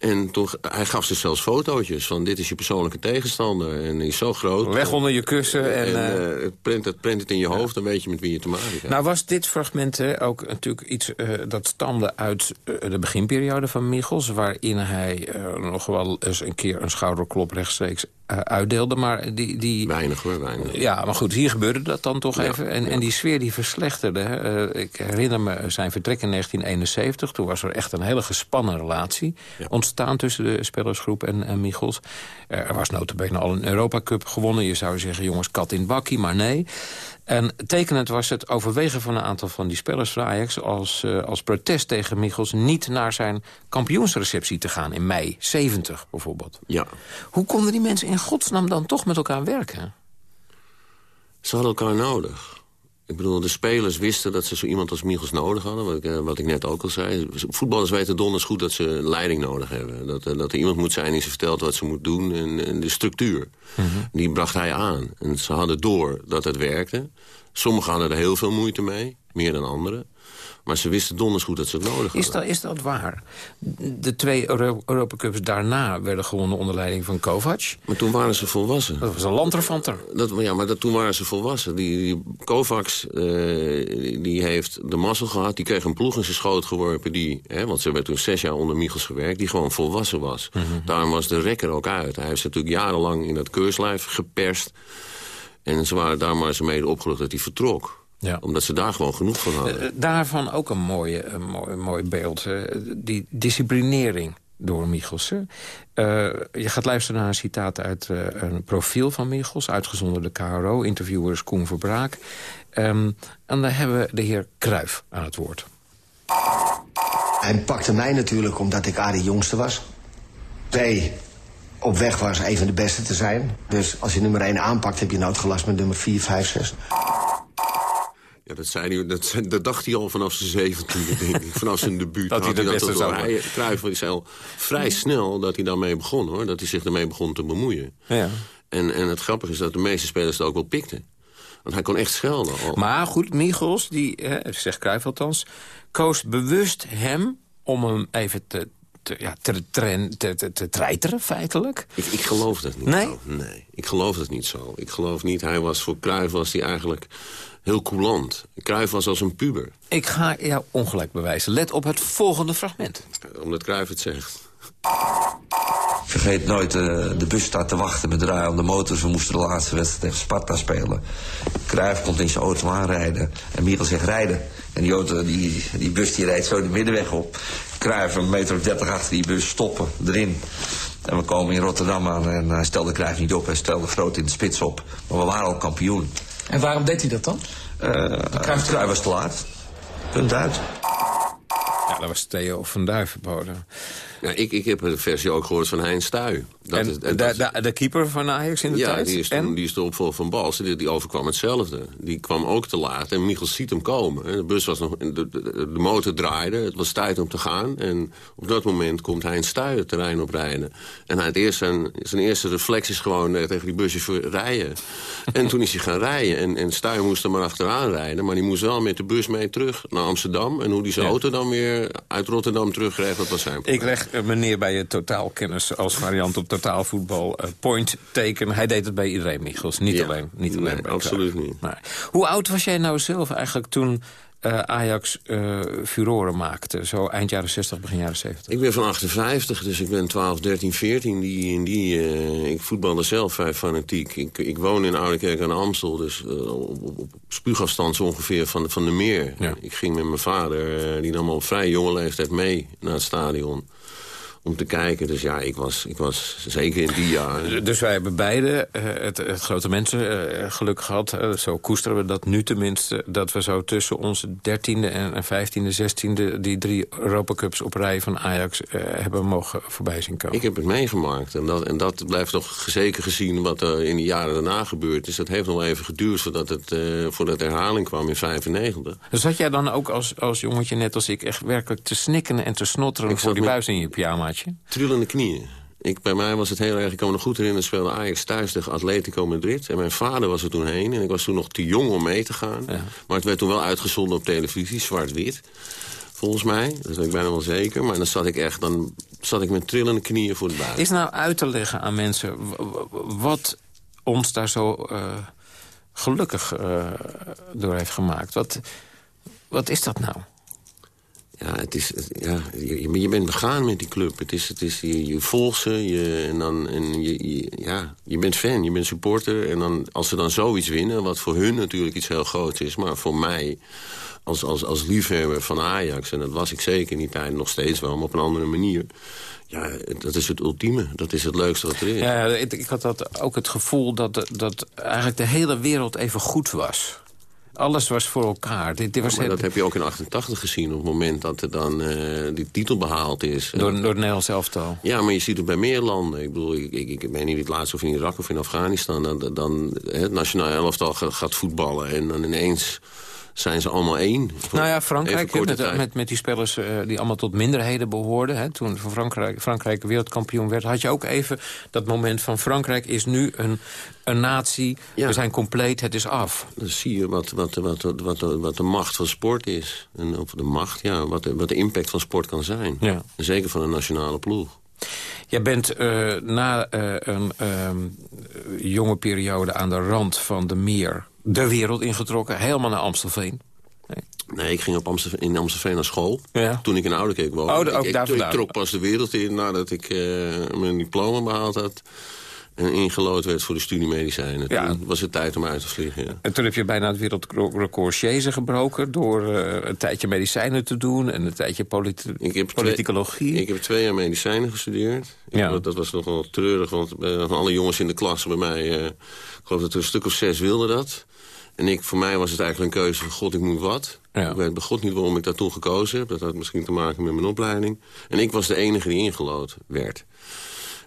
[SPEAKER 9] En toen, hij gaf ze zelfs fotootjes van dit is je persoonlijke tegenstander. En die is zo groot.
[SPEAKER 8] Weg onder je kussen. En,
[SPEAKER 9] En,
[SPEAKER 8] eh,
[SPEAKER 9] eh, het print, het print het in je hoofd, dan weet je met wie je te maken hebt.
[SPEAKER 8] Nou was dit fragment hè, ook natuurlijk iets eh, dat stamde uit de beginperiode van Michels... waarin hij nog wel eens een keer een schouderklop rechtstreeks uitdeelde. Maar die, die,
[SPEAKER 9] weinig hoor, weinig.
[SPEAKER 8] Ja, maar goed, hier gebeurde dat dan toch
[SPEAKER 9] Ja,
[SPEAKER 8] even. En, en die sfeer die verslechterde. hè. Ik herinner me zijn vertrek in 1971. Toen was er echt een hele gespannen relatie ontstaan tussen de spelersgroep en, en Michels. Er was notabene al een Europa Cup gewonnen. Je zou zeggen, jongens, kat in bakkie, maar nee. En tekenend was het overwegen van een aantal van die spelers van Ajax... als, eh, als protest tegen Michels niet naar zijn kampioensreceptie te gaan... in mei 70 bijvoorbeeld.
[SPEAKER 9] Ja.
[SPEAKER 8] Hoe konden die mensen in godsnaam dan toch met elkaar werken?
[SPEAKER 9] Ze hadden elkaar nodig. Ik bedoel, de spelers wisten dat ze zo iemand als Michels nodig hadden. Wat ik, eh, wat ik net ook al zei. Voetballers weten donders goed dat ze leiding nodig hebben. Dat, eh, dat er iemand moet zijn die ze vertelt wat ze moet doen. En, en de structuur. Die bracht hij aan. En ze hadden door dat het werkte. Sommigen hadden er heel veel moeite mee. Meer dan anderen. Maar ze wisten donders goed dat ze het nodig hadden.
[SPEAKER 8] Is dat, is dat waar? De twee Euro Europa Cups daarna werden gewonnen onder leiding van Kovac.
[SPEAKER 9] Maar toen waren ze volwassen.
[SPEAKER 8] Dat was een landrefanter.
[SPEAKER 9] Dat, ja, maar dat, toen waren ze volwassen. Die, die Kovacs, eh, die heeft de mazzel gehad. Die kreeg een ploeg in zijn schoot geworpen. Die, hè, want ze hebben toen zes jaar onder Michels gewerkt. Die gewoon volwassen was. Daarom was de rekker ook uit. Hij heeft ze natuurlijk jarenlang in dat keurslijf geperst. En ze waren daar maar ze mede opgelucht dat hij vertrok.
[SPEAKER 8] Ja.
[SPEAKER 9] Omdat ze daar gewoon genoeg van hadden.
[SPEAKER 8] Uh, daarvan ook een, mooie, een mooi, een mooi beeld. Die disciplinering door Michels. Uh, je gaat luisteren naar een citaat uit een profiel van Michels... uitgezonden de KRO, interviewers Koen Verbraak. Um, en daar hebben we de heer Kruif aan het woord.
[SPEAKER 11] Hij pakte mij natuurlijk omdat ik A, de jongste was. B, op weg was een van de beste te zijn. Dus als je nummer 1 aanpakt, heb je noodgelast met nummer 4, 5, 6.
[SPEAKER 9] Ja, dat, zei hij, dat, dat dacht hij al vanaf zijn zeventiende, denk ik. Vanaf zijn debuut.
[SPEAKER 8] dat hij de beste zou
[SPEAKER 9] hij, Cruijff is al vrij snel dat hij daarmee begon, hoor. Dat hij zich ermee begon te bemoeien.
[SPEAKER 8] Ja.
[SPEAKER 9] En, en het grappige is dat de meeste spelers het ook wel pikten. Want hij kon echt schelden. Al.
[SPEAKER 8] Maar goed, Michels, die, hè, zegt Cruijff althans... koos bewust hem om hem even te, te, ja, te, te, te, te treiteren, feitelijk.
[SPEAKER 9] Ik, ik geloof dat niet
[SPEAKER 8] nee?
[SPEAKER 9] zo. Nee, ik geloof dat niet zo. Ik geloof niet, hij was voor Cruijff was hij eigenlijk heel coulant. Cruijff was als een puber.
[SPEAKER 8] Ik ga jou ongelijk bewijzen. Let op het volgende fragment.
[SPEAKER 9] Omdat Cruijff het zegt.
[SPEAKER 12] Vergeet nooit, uh, de bus staat te wachten met draai aan de motors. We moesten de laatste wedstrijd tegen Sparta spelen. Cruijff komt in zijn auto aanrijden. En Michel zegt rijden. En die, auto, die, die bus die rijdt zo de middenweg op. Cruijff een meter of dertig achter die bus stoppen, erin. En we komen in Rotterdam aan en hij stelde Cruijff niet op. Hij stelde groot in de spits op. Maar we waren al kampioen.
[SPEAKER 13] En waarom deed hij dat dan?
[SPEAKER 12] Uh, Cruijff, Cruijff was te laat. Punt uit.
[SPEAKER 8] Ja, dat was Theo van Duivenbode.
[SPEAKER 9] Ja, ik, ik heb een versie ook gehoord van Hein Stuy.
[SPEAKER 8] Dat en is, en de, de, de, keeper van Ajax in de
[SPEAKER 9] ja,
[SPEAKER 8] tijd?
[SPEAKER 9] die is,
[SPEAKER 8] en?
[SPEAKER 9] die is de opvolger van Bals. Die, die overkwam hetzelfde. Die kwam ook te laat en Michel ziet hem komen. De bus was nog, de, de, de, motor draaide, het was tijd om te gaan. En op dat moment komt Hein Stuy het terrein oprijden. En hij het zijn, zijn eerste reflex is gewoon eh, tegen die busje rijden. en toen is hij gaan rijden. En, en Stuy moest er maar achteraan rijden. Maar die moest wel met de bus mee terug naar Amsterdam. En hoe die zijn ja. auto dan weer uit Rotterdam terugkreeg, dat was zijn probleem.
[SPEAKER 8] Ik leg meneer bij je totaalkennis als variant op totaalvoetbal uh, point teken. Hij deed het bij iedereen, Michels. Niet
[SPEAKER 9] ja.
[SPEAKER 8] alleen, niet alleen
[SPEAKER 9] nee,
[SPEAKER 8] bij
[SPEAKER 9] absoluut niet.
[SPEAKER 8] Maar, hoe oud was jij nou zelf eigenlijk toen uh, Ajax furoren maakte? Zo eind jaren 60, begin jaren 70.
[SPEAKER 9] Ik ben van 58, dus ik ben 12, 13, 14. Die, in die, uh, ik voetbalde zelf vrij fanatiek. Ik, ik woon in Oudekerk aan de Amstel, dus op, op, op spuugafstand zo ongeveer van, van de meer.
[SPEAKER 8] Ja.
[SPEAKER 9] Ik ging met mijn vader, die nam al op vrij jonge leeftijd mee naar het stadion om te kijken. Dus ja, ik was, ik was zeker in die jaren.
[SPEAKER 8] Dus wij hebben beide uh, het, het, grote mensen uh, geluk gehad. Uh, zo koesteren we dat nu tenminste. Dat we zo tussen onze dertiende en vijftiende, zestiende... die drie Europacups op rij van Ajax hebben mogen voorbij zien komen.
[SPEAKER 9] Ik heb het meegemaakt. En dat, en dat blijft nog zeker gezien wat er in de jaren daarna gebeurd is. Dat heeft nog even geduurd voordat, het, voordat de herhaling kwam in 95.
[SPEAKER 8] Dus zat jij dan ook als, als jongetje net als ik... echt werkelijk te snikken en te snotteren
[SPEAKER 9] Ik
[SPEAKER 8] voor die buis in je pyjama?
[SPEAKER 9] Trillende knieën. Ik, bij mij was het heel erg, ik me nog goed herinneren... speelde Ajax thuis tegen Atletico Madrid. En mijn vader was er toen heen. En ik was toen nog te jong om mee te gaan. Maar het werd toen wel uitgezonden op televisie, zwart-wit. Volgens mij, dat weet ik bijna wel zeker. Maar dan zat ik echt, dan zat ik met trillende knieën voor de buis.
[SPEAKER 8] Is nou uit te leggen aan mensen wat ons daar zo uh, gelukkig uh, door heeft gemaakt? Wat, wat is dat nou?
[SPEAKER 9] Ja, het is, ja je, je bent begaan met die club. Het is, het is, je, volgt ze je, en, dan, en je, ja, je bent fan, je bent supporter. En dan, als ze dan zoiets winnen, wat voor hun natuurlijk iets heel groots is... maar voor mij als, als, als liefhebber van Ajax... en dat was ik zeker in die tijd nog steeds wel, maar op een andere manier... Ja, dat is het ultieme. Dat is het leukste wat er is.
[SPEAKER 8] Ja, ik, ik had dat ook het gevoel dat, dat eigenlijk de hele wereld even goed was. Alles was voor elkaar. Dit, dit was
[SPEAKER 9] Ja, maar
[SPEAKER 8] het-
[SPEAKER 9] dat heb je ook in 88 gezien, op het moment dat er dan eh, die titel behaald is.
[SPEAKER 8] door, door het Nederlands elftal.
[SPEAKER 9] Ja, maar je ziet het bij meer landen. Ik bedoel, ik, ik, ik weet niet het laatste of in Irak of in Afghanistan... dan, dan het nationaal elftal gaat voetballen en dan ineens zijn ze allemaal één.
[SPEAKER 8] Nou ja, Frankrijk met, met, met die spelers eh, die allemaal tot minderheden behoorden. Hè, toen Frankrijk, Frankrijk wereldkampioen werd, had je ook even dat moment van Frankrijk is nu een, een natie.
[SPEAKER 9] Ja.
[SPEAKER 8] We zijn compleet, het is af.
[SPEAKER 9] Dan zie je wat, wat, wat, wat, wat, de macht van sport is. En of de macht, ja, wat de, wat de impact van sport kan zijn.
[SPEAKER 8] Ja.
[SPEAKER 9] Zeker van een nationale ploeg.
[SPEAKER 8] Jij bent eh, na eh, een ehm, jonge periode aan de rand van de meer de wereld ingetrokken. Helemaal naar Amstelveen.
[SPEAKER 9] Nee, ik ging op Amstelveen, in Amstelveen naar school.
[SPEAKER 8] Ja.
[SPEAKER 9] Toen ik in Oudekerk woonde.
[SPEAKER 8] Oh, de- ook
[SPEAKER 9] ik,
[SPEAKER 8] daar
[SPEAKER 9] ik, trok pas de wereld in nadat ik eh, mijn diploma behaald had. en ingelood werd voor de studie medicijnen. Toen was het tijd om uit te vliegen, ja.
[SPEAKER 8] En toen heb je bijna het wereldrecord Chaise gebroken... door uh, een tijdje medicijnen te doen en een tijdje politi
[SPEAKER 9] ik heb
[SPEAKER 8] politicologie.
[SPEAKER 9] Twee, ik heb twee jaar medicijnen gestudeerd. Ja. Dat, dat was nogal treurig, want uh, van alle jongens in de klas bij mij... Uh, ik geloof dat er een stuk of zes wilden dat. En ik, voor mij was het eigenlijk een keuze van god, ik moet wat. Ja. Ik weet bij god niet waarom ik daar toen gekozen heb. Dat had misschien te maken met mijn opleiding. En ik was de enige die ingelood werd.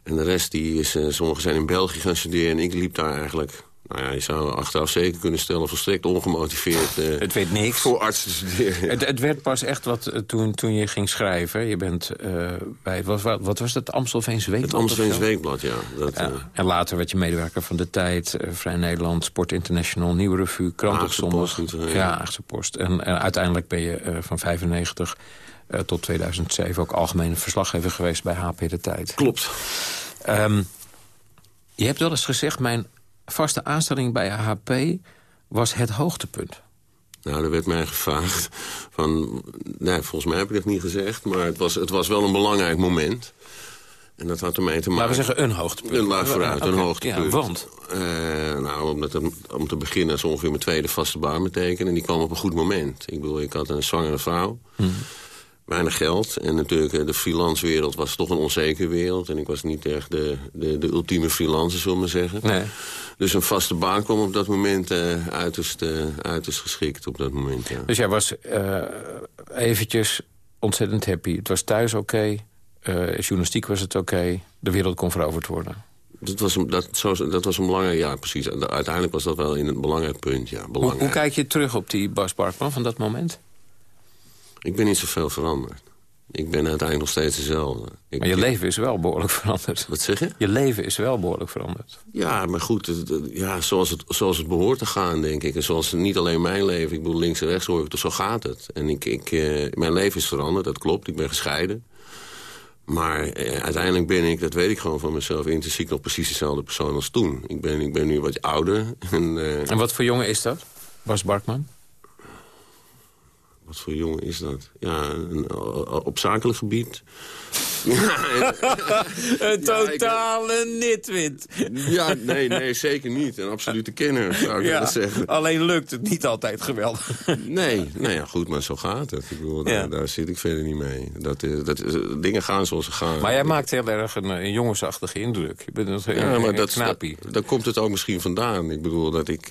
[SPEAKER 9] En de rest, die is, uh, sommigen zijn in België gaan studeren... en ik liep daar eigenlijk nou ja, je zou achteraf zeker kunnen stellen... volstrekt ongemotiveerd uh,
[SPEAKER 8] het weet niks.
[SPEAKER 9] voor arts te studeren.
[SPEAKER 8] Het, het, werd pas echt wat uh, toen, toen je ging schrijven. Je bent uh, bij, wat, wat, was dat, Amstelveens Weekblad?
[SPEAKER 9] Het Amstelveens Weekblad, ja. Dat,
[SPEAKER 8] ja. En later werd je medewerker van De Tijd, Vrij Nederland... Sport International, Nieuwe Revue, Krant op Zondag. Ja, Achtse Post. En, en, uiteindelijk ben je van 95 tot 2007 ook algemene verslaggever geweest bij HP De Tijd.
[SPEAKER 9] Klopt.
[SPEAKER 8] Um, je hebt wel eens gezegd, mijn vaste aanstelling bij HP was het hoogtepunt.
[SPEAKER 9] Nou, er werd mij gevraagd van... Nee, volgens mij heb ik dat niet gezegd, maar het was, het was wel een belangrijk moment. En dat had ermee te maken...
[SPEAKER 8] Laten we zeggen een hoogtepunt.
[SPEAKER 9] Een laag vooruit, een hoogtepunt.
[SPEAKER 8] Ja, want?
[SPEAKER 9] Uh, nou, omdat het, om te beginnen is ongeveer mijn tweede vaste baan betekenen. En die kwam op een goed moment. Ik bedoel, ik had een zwangere vrouw. Hmm weinig geld. En natuurlijk de freelance wereld was toch een onzekere wereld. En ik was niet echt de, de, de ultieme freelancer, zullen we maar zeggen.
[SPEAKER 8] Nee.
[SPEAKER 9] Dus een vaste baan kwam op dat moment uh, uiterst, uh, uiterst geschikt. Op dat moment, ja.
[SPEAKER 8] Dus jij was uh, eventjes ontzettend happy. Het was thuis oké. Okay. journalistiek was het oké. De wereld kon veroverd worden.
[SPEAKER 9] Dat was, een, dat, zo, dat was een belangrijk, ja precies. Uiteindelijk was dat wel in een belangrijk punt, ja. Belangrijk.
[SPEAKER 8] Hoe, hoe kijk je terug op die Bas Barkman van dat moment?
[SPEAKER 9] Ik ben niet zoveel veranderd. Ik ben uiteindelijk nog steeds dezelfde. Ik,
[SPEAKER 8] maar je leven is wel behoorlijk veranderd.
[SPEAKER 9] Wat zeg je?
[SPEAKER 8] Je leven is wel behoorlijk veranderd.
[SPEAKER 9] Ja, maar goed, ja, zoals, het, zoals het behoort te gaan, denk ik. En zoals niet alleen mijn leven, ik bedoel links en rechts hoor ik, dus zo gaat het. En ik, ik, eh, mijn leven is veranderd, dat klopt, ik ben gescheiden. Maar eh, uiteindelijk ben ik, dat weet ik gewoon van mezelf... intrinsiek nog precies dezelfde persoon als toen. Ik ben, ik ben nu wat ouder. En, uh,
[SPEAKER 8] en wat voor jongen is dat, Bas Barkman?
[SPEAKER 9] Wat voor jongen is dat? Ja, een, op zakelijk gebied.
[SPEAKER 8] een totale nitwit.
[SPEAKER 9] Ja, nee, nee, zeker niet. Een absolute kenner, zou ik ja, zeggen.
[SPEAKER 8] Alleen lukt het niet altijd geweldig.
[SPEAKER 9] nee, nou ja, goed, maar zo gaat het. Ik bedoel, daar, daar, zit ik verder niet mee. Dat, dat, dingen gaan zoals ze gaan.
[SPEAKER 8] Maar jij maakt heel erg een, een jongensachtige indruk. Je bent een, ja, maar dat, dat,
[SPEAKER 9] daar komt het ook misschien vandaan. Ik bedoel, dat ik,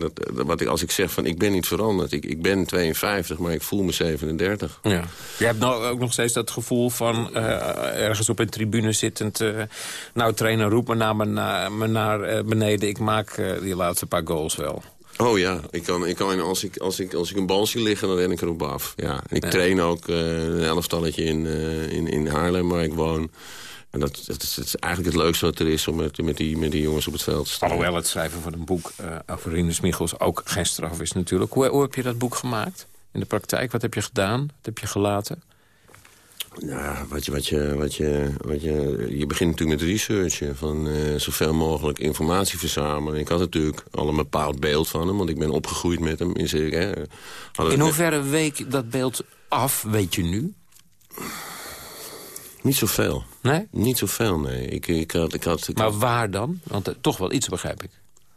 [SPEAKER 9] dat, wat ik, als ik zeg van ik ben niet veranderd. Ik, ik ben 52, maar ik voel me 37.
[SPEAKER 8] Ja. Je hebt nou ook nog steeds dat gevoel van... Uh, ergens op een tribune zittend... Uh, nou, trainer, roep me naar, me naar, uh, beneden. Ik maak die laatste paar goals wel.
[SPEAKER 9] Oh ja, ik kan, ik kan, als, ik, als, ik, als ik een bal zie liggen, dan ren ik erop af. Ja. En ik ja. train ook een elftalletje in, in, in Haarlem, waar ik woon. En dat, dat, is, dat, is, eigenlijk het leukste wat er is om met, met, die, met die jongens op het veld te staan.
[SPEAKER 8] Alhoewel het schrijven van een boek uh, over Rinus Michels ook geen straf is natuurlijk. Hoe, hoe heb je dat boek gemaakt in de praktijk? Wat heb je gedaan? Wat heb je gelaten?
[SPEAKER 9] Ja, wat je, wat je, wat je, wat je, je begint natuurlijk met researchen. Van uh, zoveel mogelijk informatie verzamelen. Ik had natuurlijk al een bepaald beeld van hem. Want ik ben opgegroeid met hem. In, hè,
[SPEAKER 8] in hoeverre week dat beeld af, weet je nu?
[SPEAKER 9] Niet zoveel.
[SPEAKER 8] Nee?
[SPEAKER 9] Niet zoveel, nee. Ik, ik had, ik had, ik
[SPEAKER 8] maar waar dan? Want uh, toch wel iets, begrijp ik.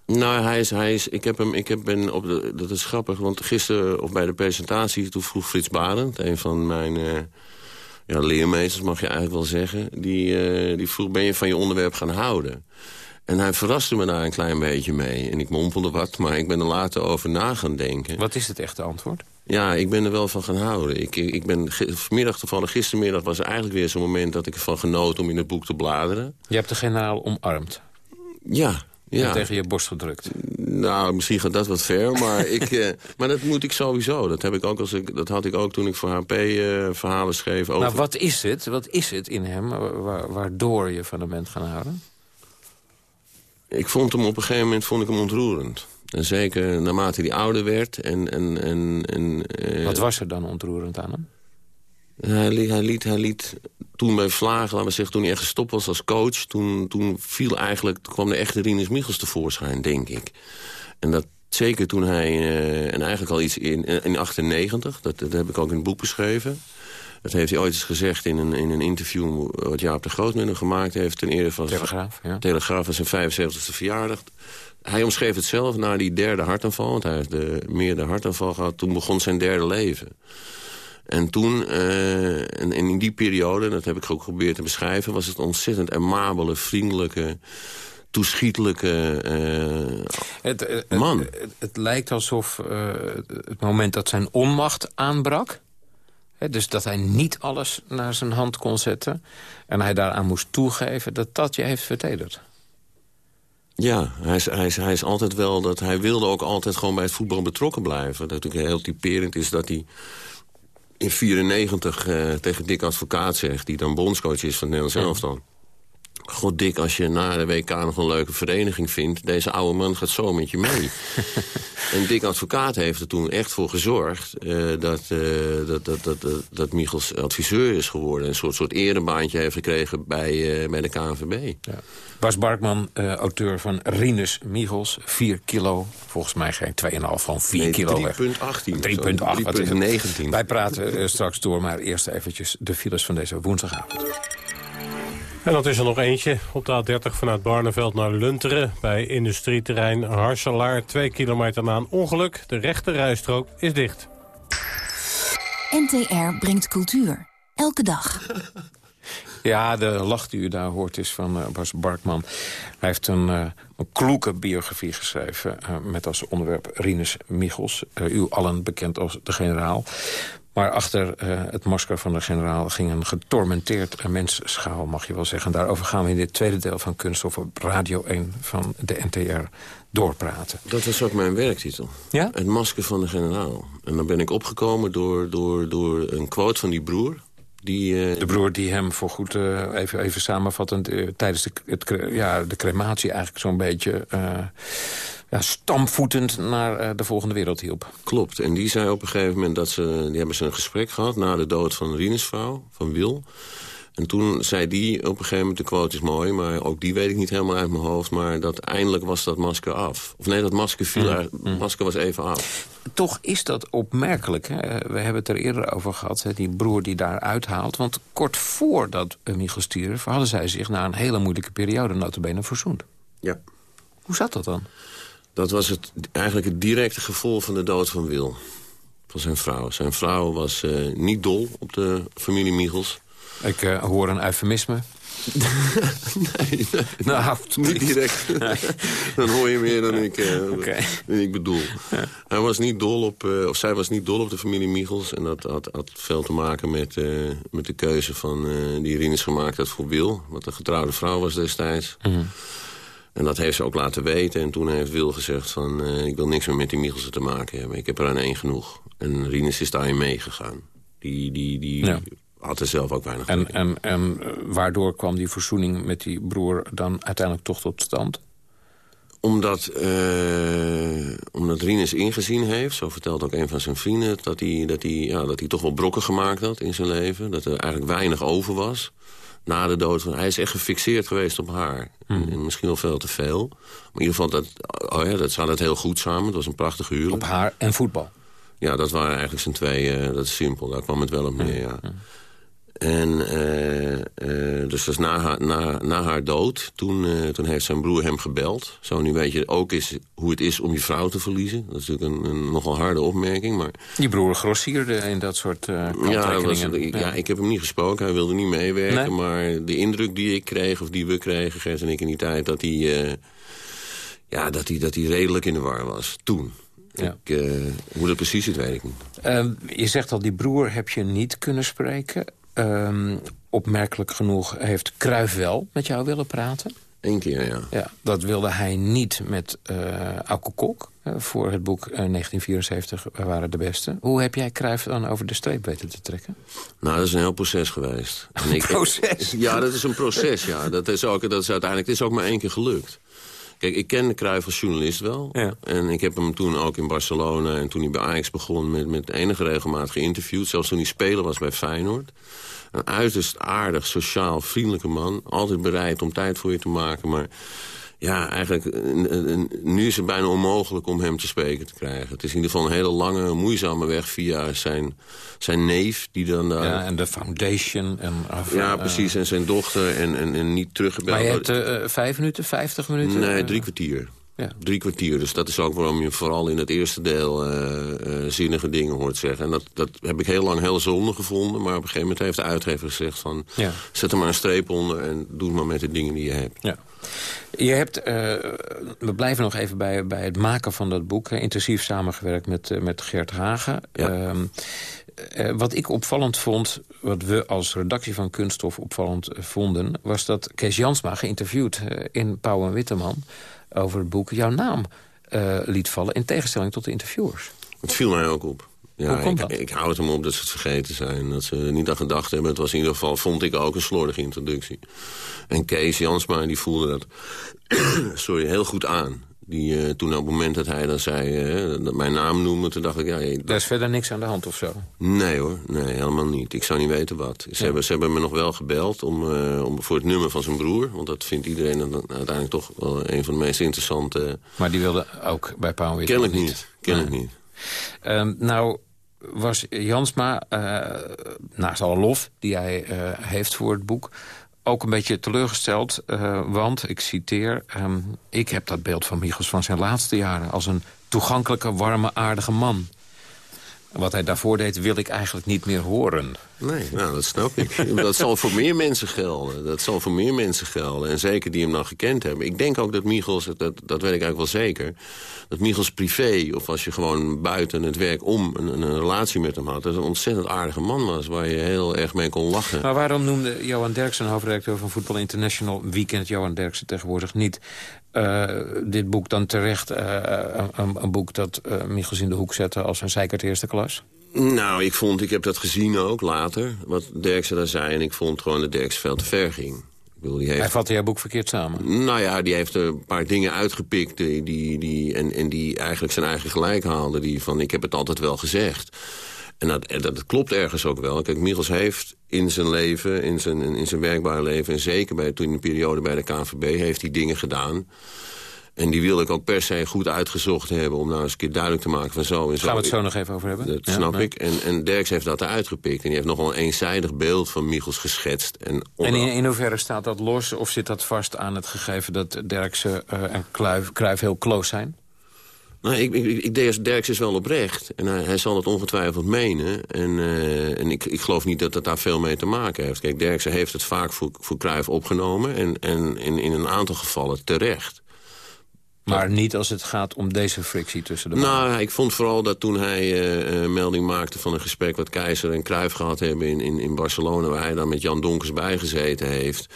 [SPEAKER 9] Nou, hij is, hij is, ik heb hem, ik heb ben op de, dat is grappig, want gisteren of bij de presentatie, toen vroeg Frits Barend, een van mijn... Uh, ja, leermeesters mag je eigenlijk wel zeggen... die, uh, die vroeg, ben je van je onderwerp gaan houden? En hij verraste me daar een klein beetje mee. En ik mompelde wat, maar ik ben er later over na gaan denken.
[SPEAKER 8] Wat is het echte antwoord?
[SPEAKER 9] Ja, ik ben er wel van gaan houden. Ik, ik ben vanmiddag toevallig, gistermiddag was er eigenlijk weer zo'n moment... dat ik ervan genoot om in het boek te bladeren.
[SPEAKER 8] Je hebt de generaal omarmd?
[SPEAKER 9] Ja, ja.
[SPEAKER 8] tegen je borst gedrukt.
[SPEAKER 9] Nou, misschien gaat dat wat ver, maar, ik, eh, maar dat moet ik sowieso. Dat, heb ik ook als ik, dat had ik ook toen ik voor HP uh, verhalen schreef. Over...
[SPEAKER 8] Nou, wat is het? Wat is het in hem waardoor je van hem bent gaan houden?
[SPEAKER 9] Ik vond hem op een gegeven moment vond ik hem ontroerend. En zeker naarmate hij ouder werd. En, en, en, en,
[SPEAKER 8] uh... Wat was er dan ontroerend aan hem?
[SPEAKER 9] Hij liet, hij, liet, hij liet toen bij Vlagen, laten we zeggen, toen hij echt gestopt was als coach... toen, toen viel eigenlijk, toen kwam de echte Rinus Michels tevoorschijn, denk ik. En dat zeker toen hij, uh, en eigenlijk al iets in, in 98, dat, dat heb ik ook in het boek beschreven... Dat heeft hij ooit eens gezegd in een, in een interview... wat Jaap de Groot met hem gemaakt heeft... ten ere van
[SPEAKER 8] Telegraaf, ja.
[SPEAKER 9] Telegraaf van zijn 75e verjaardag. Hij omschreef het zelf na die derde hartaanval... want hij heeft de, meer de hartaanval gehad. Toen begon zijn derde leven. En toen, uh, en, in die periode, dat heb ik ook geprobeerd te beschrijven... was het ontzettend amabele, vriendelijke toeschietelijke uh,
[SPEAKER 8] het, het, man. Het, het, lijkt alsof uh, het moment dat zijn onmacht aanbrak... Hè, dus dat hij niet alles naar zijn hand kon zetten... en hij daaraan moest toegeven dat dat je heeft vertederd.
[SPEAKER 9] Ja, hij is, hij, is, hij is altijd wel dat hij wilde ook altijd gewoon bij het voetbal betrokken blijven. Dat natuurlijk heel typerend is dat hij in 94 uh, tegen Dick Advocaat zegt... die dan bondscoach is van het Nederlands elftal. God dik, als je na de WK nog een leuke vereniging vindt... deze oude man gaat zo met je mee. en Dick Advocaat heeft er toen echt voor gezorgd... Uh, dat, uh, dat, dat, dat, dat, dat Michels adviseur is geworden. Een soort, soort erebaantje heeft gekregen bij, uh, bij de KNVB. Ja.
[SPEAKER 8] Bas Barkman, auteur van Rinus Michels. 4 kilo, volgens mij geen 2,5, van 4 nee, kilo.
[SPEAKER 9] 3,18.
[SPEAKER 8] 3,8. Wij praten straks door, maar eerst eventjes de files van deze woensdagavond.
[SPEAKER 13] En dat is er nog eentje op de A30 vanuit Barneveld naar Lunteren... bij industrieterrein Harselaar. Twee kilometer na een ongeluk. De rechte rijstrook is dicht.
[SPEAKER 14] NTR brengt cultuur. Elke dag.
[SPEAKER 8] Ja, de lach die u daar hoort is van uh, Bas Barkman. Hij heeft een, uh, een kloeke biografie geschreven... Uh, met als onderwerp Rinus Michels. u allen bekend als de generaal. Maar achter uh, het masker van de generaal ging een getormenteerd mensschaal, mag je wel zeggen. Daarover gaan we in dit tweede deel van Kunststof op Radio 1 van de NTR doorpraten.
[SPEAKER 9] Dat was ook mijn werktitel.
[SPEAKER 8] Ja?
[SPEAKER 9] Het masker van de generaal. En dan ben ik opgekomen door, door, door een quote van die broer. Die, uh,
[SPEAKER 8] de broer die hem voor goed, uh, even, even samenvattend... tijdens de, het, ja, de crematie eigenlijk zo'n beetje ja, stampvoetend naar de volgende wereld hielp.
[SPEAKER 9] Klopt. En die zei op een gegeven moment dat ze... die hebben ze een gesprek gehad na de dood van Rinus vrouw, van Wil. En toen zei die op een gegeven moment, de quote is mooi... maar ook die weet ik niet helemaal uit mijn hoofd... maar dat eindelijk was dat masker af. Of nee, dat masker, viel er, mm. masker was even af.
[SPEAKER 8] Toch is dat opmerkelijk. Hè? We hebben het er eerder over gehad, hè? die broer die daar uithaalt. Want kort voordat Michel stierf... hadden zij zich na een hele moeilijke periode notabene verzoend.
[SPEAKER 9] Ja.
[SPEAKER 8] Hoe zat dat dan?
[SPEAKER 9] Dat was het, eigenlijk het directe gevolg van de dood van Wil. Van zijn vrouw. Zijn vrouw was uh, niet dol op de familie Michels.
[SPEAKER 8] Ik uh, hoor een eufemisme.
[SPEAKER 9] nee, nee, nou, niet direct. dan hoor je meer dan ik, uh, okay. dan ik bedoel. Ja. Hij was niet dol op, uh, of zij was niet dol op de familie Michels. En dat had, had veel te maken met, uh, met de keuze van, die Rinus gemaakt had voor Wil. Wat een getrouwde vrouw was destijds. Mm -hmm. En dat heeft ze ook laten weten. En toen heeft Wil gezegd van... Ik wil niks meer met die Michelsen te maken hebben. Ik heb er aan één genoeg. En Rinus is daarin meegegaan. Die, die, die ja. Had er zelf ook weinig
[SPEAKER 8] en, en, en waardoor kwam die verzoening met die broer dan uiteindelijk toch tot stand?
[SPEAKER 9] Omdat, uh, omdat Rinus ingezien heeft, zo vertelt ook een van zijn vrienden... dat hij, dat, hij, ja, dat hij toch wel brokken gemaakt had in zijn leven. Dat er eigenlijk weinig over was na de dood van... Hij is echt gefixeerd geweest op haar. Hmm. En misschien wel veel te veel. Maar in ieder geval, dat, oh ja, dat zat het heel goed samen. Het was een prachtig huwelijk.
[SPEAKER 8] Op haar en voetbal?
[SPEAKER 9] Ja, dat waren eigenlijk zijn twee... Uh, dat is simpel, daar kwam het wel op neer, ja. Hmm. En uh, uh, dus, dus na, haar, na, na haar dood, toen, uh, toen heeft zijn broer hem gebeld. Zo, nu weet je ook is hoe het is om je vrouw te verliezen. Dat is natuurlijk een, een nogal harde opmerking. Maar...
[SPEAKER 8] Die broer grossierde in dat soort
[SPEAKER 9] ja, was, ja. ja, ik heb hem niet gesproken. Hij wilde niet meewerken. Nee? Maar de indruk die ik kreeg, of die we kregen, Gert en ik in die tijd... dat hij, ja, dat hij, dat hij redelijk in de war was. Toen. Ja. Ik, hoe dat precies zit, weet ik niet.
[SPEAKER 8] Uh, je zegt al, die broer heb je niet kunnen spreken. Um, opmerkelijk genoeg heeft Kruif wel met jou willen praten.
[SPEAKER 9] Eén keer, ja.
[SPEAKER 8] ja. Dat wilde hij niet met uh, Kok uh, voor het boek uh, 1974 We waren de beste. Hoe heb jij Kruif dan over de streep weten te trekken?
[SPEAKER 9] Nou, dat is een heel proces geweest.
[SPEAKER 8] Een ik, proces?
[SPEAKER 9] ja, dat is een proces, ja. Dat is, ook, dat is uiteindelijk het is ook maar één keer gelukt. Kijk, ik ken Cruijff als journalist wel.
[SPEAKER 8] Ja.
[SPEAKER 9] En ik heb hem toen ook in Barcelona... en toen hij bij Ajax begon met, met enige regelmaat geïnterviewd. Zelfs toen hij speler was bij Feyenoord. Een uiterst aardig, sociaal, vriendelijke man. Altijd bereid om tijd voor je te maken. Maar Ja, eigenlijk, nu is het bijna onmogelijk om hem te spreken te krijgen. Het is in ieder geval een hele lange, moeizame weg via zijn, zijn neef... die dan daar...
[SPEAKER 8] Ja, en de foundation. En,
[SPEAKER 9] Ja,
[SPEAKER 8] eh,
[SPEAKER 9] precies. En zijn dochter en, en, en niet teruggebeld.
[SPEAKER 8] Maar je hebt eh, eh, vijf minuten, vijftig minuten?
[SPEAKER 9] Nee,
[SPEAKER 8] eh,
[SPEAKER 9] drie kwartier.
[SPEAKER 8] Ja.
[SPEAKER 9] Drie kwartier. Dus dat is ook waarom je vooral in het eerste deel eh, eh, zinnige dingen hoort zeggen. En dat, dat heb ik heel lang heel zonde gevonden. Maar op een gegeven moment heeft de uitgever gezegd van...
[SPEAKER 8] Ja.
[SPEAKER 9] zet er maar een streep onder en doe het maar met de dingen die je hebt.
[SPEAKER 8] Ja. Je hebt, eh, we blijven nog even bij, bij het maken van dat boek. hè, intensief samengewerkt met, eh, met Gert Hagen. Ehm, eh, wat ik opvallend vond, wat we als redactie van Kunststof opvallend vonden... was dat Kees Jansma geïnterviewd in Pauw en Witteman... over het boek jouw naam eh, liet vallen... in tegenstelling tot de interviewers.
[SPEAKER 9] Het viel mij ook op. Ja,
[SPEAKER 8] Hoe komt
[SPEAKER 9] ik,
[SPEAKER 8] dat?
[SPEAKER 9] ik hou het hem op dat ze het vergeten zijn. Dat ze er niet aan gedacht hebben. Het was in ieder geval, vond ik ook, een slordige introductie. En Kees Jansma, die voelde dat sorry, heel goed aan. Die, eh, toen op het moment dat hij dan zei, eh, dat mijn naam noemde... toen dacht ik, ja,
[SPEAKER 8] Daar is verder niks aan de hand of zo.
[SPEAKER 9] Nee hoor, nee, helemaal niet. Ik zou niet weten wat. Ze,
[SPEAKER 8] Ja.
[SPEAKER 9] hebben, ze hebben me nog wel gebeld om, eh, om, voor het nummer van zijn broer. Want dat vindt iedereen dan uiteindelijk toch wel een van de meest interessante...
[SPEAKER 8] Maar die wilde ook bij Pauw
[SPEAKER 9] Kennelijk niet, kennelijk niet.
[SPEAKER 8] Ehm, nou was Jansma, eh, naast alle lof die hij eh, heeft voor het boek... ook een beetje teleurgesteld, eh, want, ik citeer... ehm, ik heb dat beeld van Michels van zijn laatste jaren... als een toegankelijke, warme, aardige man. En Wat hij daarvoor deed, wil ik eigenlijk niet meer horen.
[SPEAKER 9] Nee, nou, dat snap ik. dat zal voor meer mensen gelden. Dat zal voor meer mensen gelden. En zeker die hem dan gekend hebben. Ik denk ook dat Michels, dat, dat weet ik eigenlijk wel zeker... dat Michels privé, of als je gewoon buiten het werk om... een, een relatie met hem had, dat een ontzettend aardige man was... waar je heel erg mee kon lachen.
[SPEAKER 8] Maar waarom noemde Johan Derksen, hoofdredacteur van Voetbal International... weekend Johan Derksen tegenwoordig niet... eh, dit boek dan terecht eh, een, een- boek dat eh Michels in de hoek zette... als een zeikert eerste klas?
[SPEAKER 9] Nou, ik vond, ik heb dat gezien ook later, wat Derksen daar zei... en ik vond gewoon dat Derksen veel te ver ging. Ik bedoel, die heeft...
[SPEAKER 8] Hij vatte jouw boek verkeerd samen.
[SPEAKER 9] Nou ja, die heeft een paar dingen uitgepikt die, die, die, en, en die eigenlijk zijn eigen gelijk haalde. Die van, ik heb het altijd wel gezegd. En dat, dat klopt ergens ook wel. Kijk, Michels heeft in zijn leven, in zijn, in zijn werkbare leven... en zeker bij, toen in de periode bij de KNVB, heeft hij dingen gedaan... En die wilde ik ook per se goed uitgezocht hebben... om nou eens een keer duidelijk te maken van zo en zo.
[SPEAKER 8] Gaan we het zo nog even over hebben?
[SPEAKER 9] Dat
[SPEAKER 8] Ja,
[SPEAKER 9] snap
[SPEAKER 8] nee.
[SPEAKER 9] ik. En, en Derks heeft dat eruit gepikt. En die heeft nogal een eenzijdig beeld van Michels geschetst. En,
[SPEAKER 8] En in, in hoeverre staat dat los of zit dat vast aan het gegeven... dat Derksen eh, en Kluif, heel close zijn?
[SPEAKER 9] Nou, ik, ik, ik Derks is wel oprecht. En hij, hij zal het ongetwijfeld menen. En, eh, en ik, ik geloof niet dat dat daar veel mee te maken heeft. Kijk, Derksen heeft het vaak voor, voor Cruijff opgenomen. En, en in, in een aantal gevallen terecht.
[SPEAKER 8] Maar niet als het gaat om deze frictie tussen de mannen.
[SPEAKER 9] Nou, ik vond vooral dat toen hij eh, eh, melding maakte van een gesprek... wat Keizer en Cruijff gehad hebben in, in, in Barcelona... waar hij dan met Jan Donkers bijgezeten heeft...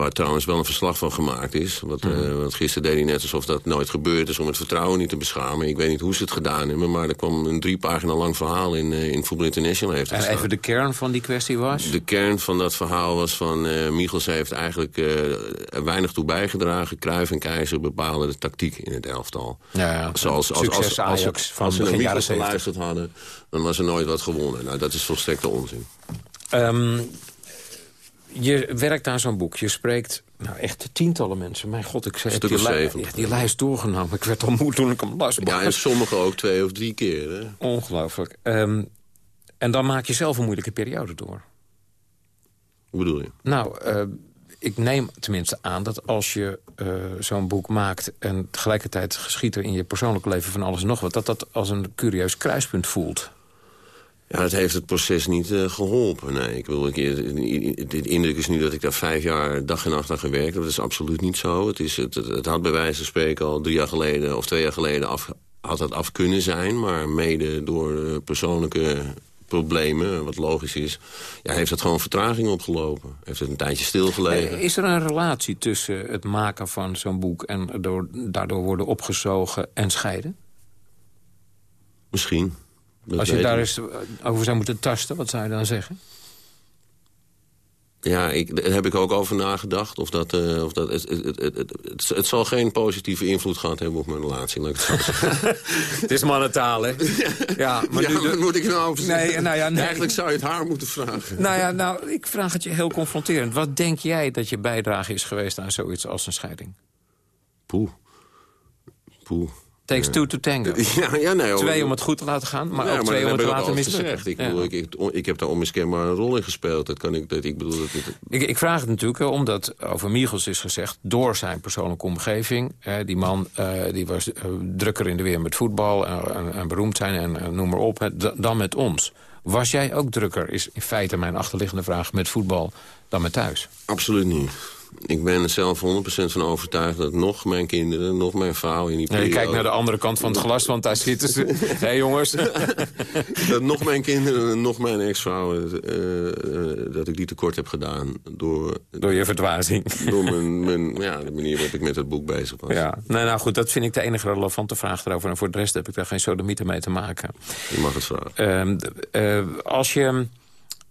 [SPEAKER 9] Waar trouwens wel een verslag van gemaakt is. Wat,
[SPEAKER 8] Mhm.
[SPEAKER 9] eh, want gisteren deed hij net alsof dat nooit gebeurd is... om het vertrouwen niet te beschamen. Ik weet niet hoe ze het gedaan hebben... maar er kwam een drie pagina lang verhaal in, eh, in Voetbal International. Heeft
[SPEAKER 8] En
[SPEAKER 9] gestaan.
[SPEAKER 8] even de kern van die kwestie was?
[SPEAKER 9] De kern van dat verhaal was van... eh Michels heeft eigenlijk er weinig toe bijgedragen. Cruijff en Keizer bepaalden de tactiek in het elftal.
[SPEAKER 8] Ja, ja.
[SPEAKER 9] Zoals, als,
[SPEAKER 8] Succes
[SPEAKER 9] als, als,
[SPEAKER 8] van
[SPEAKER 9] als ze naar
[SPEAKER 8] begin jaren
[SPEAKER 9] Michels
[SPEAKER 8] 70.
[SPEAKER 9] geluisterd hadden... dan was er nooit wat gewonnen. Nou, dat is volstrekte onzin.
[SPEAKER 8] Ehm, je werkt aan zo'n boek. Je spreekt nou, echt tientallen mensen. Mijn god, ik zeg die, li- die lijst doorgenomen. Ik werd al moe toen ik hem las.
[SPEAKER 9] Ja, en sommigen ook twee of drie keer. Hè?
[SPEAKER 8] Ongelooflijk. Ehm, en dan maak je zelf een moeilijke periode door.
[SPEAKER 9] Hoe bedoel je?
[SPEAKER 8] Nou, eh, ik neem tenminste aan dat als je eh, zo'n boek maakt... en tegelijkertijd geschiet er in je persoonlijke leven van alles en nog wat... dat dat als een curieus kruispunt voelt.
[SPEAKER 9] Ja, het heeft het proces niet eh, geholpen. Nee, ik wil, ik, de indruk is nu dat ik daar vijf jaar dag en nacht aan gewerkt heb. Dat is absoluut niet zo. Het, is, het, het, het had bij wijze van spreken al drie jaar geleden of twee jaar geleden af, had het af kunnen zijn. Maar mede door eh, persoonlijke problemen, wat logisch is... Ja, heeft het gewoon vertraging opgelopen. Heeft het een tijdje stilgelegen.
[SPEAKER 8] Eh, Is er een relatie tussen het maken van zo'n boek... en door, daardoor worden opgezogen en scheiden?
[SPEAKER 9] Misschien. Dat
[SPEAKER 8] Als je daar eens eh, over zou moeten tasten, wat zou je dan zeggen?
[SPEAKER 9] Ja, ik, daar heb ik ook over nagedacht. Of dat, eh, of dat, het, het, het, het, zal geen positieve invloed gehad hebben op mijn relatie. Laat ik het zo zeggen.
[SPEAKER 8] Het is mannentaal, hè? Ja, maar
[SPEAKER 9] ja,
[SPEAKER 8] nu...
[SPEAKER 9] moet ik nou over
[SPEAKER 8] Nee,
[SPEAKER 9] zeggen?
[SPEAKER 8] nou ja, nee.
[SPEAKER 9] Eigenlijk zou je het haar moeten vragen.
[SPEAKER 8] Nou ja, nou, ik vraag het je heel confronterend. Wat denk jij dat je bijdrage is geweest aan zoiets als een scheiding?
[SPEAKER 9] Poeh. Poeh.
[SPEAKER 8] Takes two to tango.
[SPEAKER 9] Ja, ja, nee,
[SPEAKER 8] twee om het goed te laten gaan, maar
[SPEAKER 9] Ja,
[SPEAKER 8] ook twee om het te laten mislukken.
[SPEAKER 9] Ik, bedoel, ik, ik, ik heb daar onmiskenbaar een rol in gespeeld. Dat kan ik, dat, ik bedoel, dat,
[SPEAKER 8] Ik, ik vraag het natuurlijk omdat over Michels is gezegd... door zijn persoonlijke omgeving. Eh, die man eh, die was eh, drukker in de weer met voetbal en, en- en beroemd zijn en noem maar op... hè, dan met ons. Was jij ook drukker, is in feite mijn achterliggende vraag... met voetbal dan met thuis?
[SPEAKER 9] absoluut niet. Ik ben er zelf 100% van overtuigd dat nog mijn kinderen, nog mijn vrouw in die
[SPEAKER 8] Nee,
[SPEAKER 9] periode...
[SPEAKER 8] je kijkt naar de andere kant van het glas, want daar zitten ze. Hé jongens.
[SPEAKER 9] dat nog mijn kinderen en nog mijn ex-vrouw... eh, eh, dat ik die tekort heb gedaan door...
[SPEAKER 8] Door je verdwazing.
[SPEAKER 9] Door mijn, mijn, ja, de manier waarop ik met het boek bezig was.
[SPEAKER 8] Ja, nou, nou goed, dat vind ik de enige relevante vraag erover. En voor de rest heb ik daar geen sodemieter mee te maken.
[SPEAKER 9] Je mag het vragen.
[SPEAKER 8] Ehm, eh, als je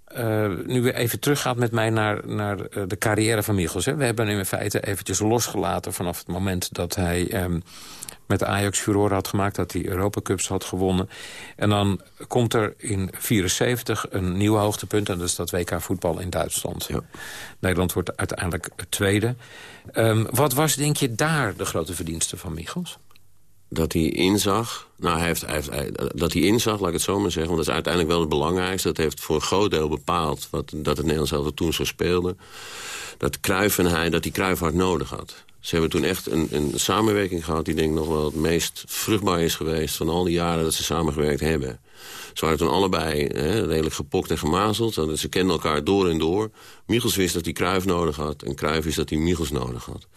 [SPEAKER 8] eh, nu weer even teruggaat met mij naar, naar eh, de carrière van Michels. Hè. We hebben hem in feite eventjes losgelaten vanaf het moment dat hij... ehm, met de Ajax furore had gemaakt, dat hij Europa Cups had gewonnen. En dan komt er in 74 een nieuw hoogtepunt... en dat is dat WK voetbal in Duitsland. Nederland wordt uiteindelijk het tweede. Ehm, wat was, denk je, daar de grote verdienste van Michels?
[SPEAKER 9] Dat hij inzag... Nou, hij heeft, hij hij- dat hij inzag, laat ik het zo maar zeggen... want dat is uiteindelijk wel het belangrijkste. Dat heeft voor een groot deel bepaald wat, dat het Nederlands elftal toen zo speelde. Dat Cruijff en hij, dat die Cruijff hard nodig had. Ze hebben toen echt een, een samenwerking gehad... die denk ik nog wel het meest vruchtbaar is geweest... van al die jaren dat ze samengewerkt hebben. Ze waren toen allebei hè, redelijk gepokt en gemazeld. Ze kenden elkaar door en door. Michels wist dat hij Cruijff nodig had. En Cruijff wist dat hij Michels nodig had.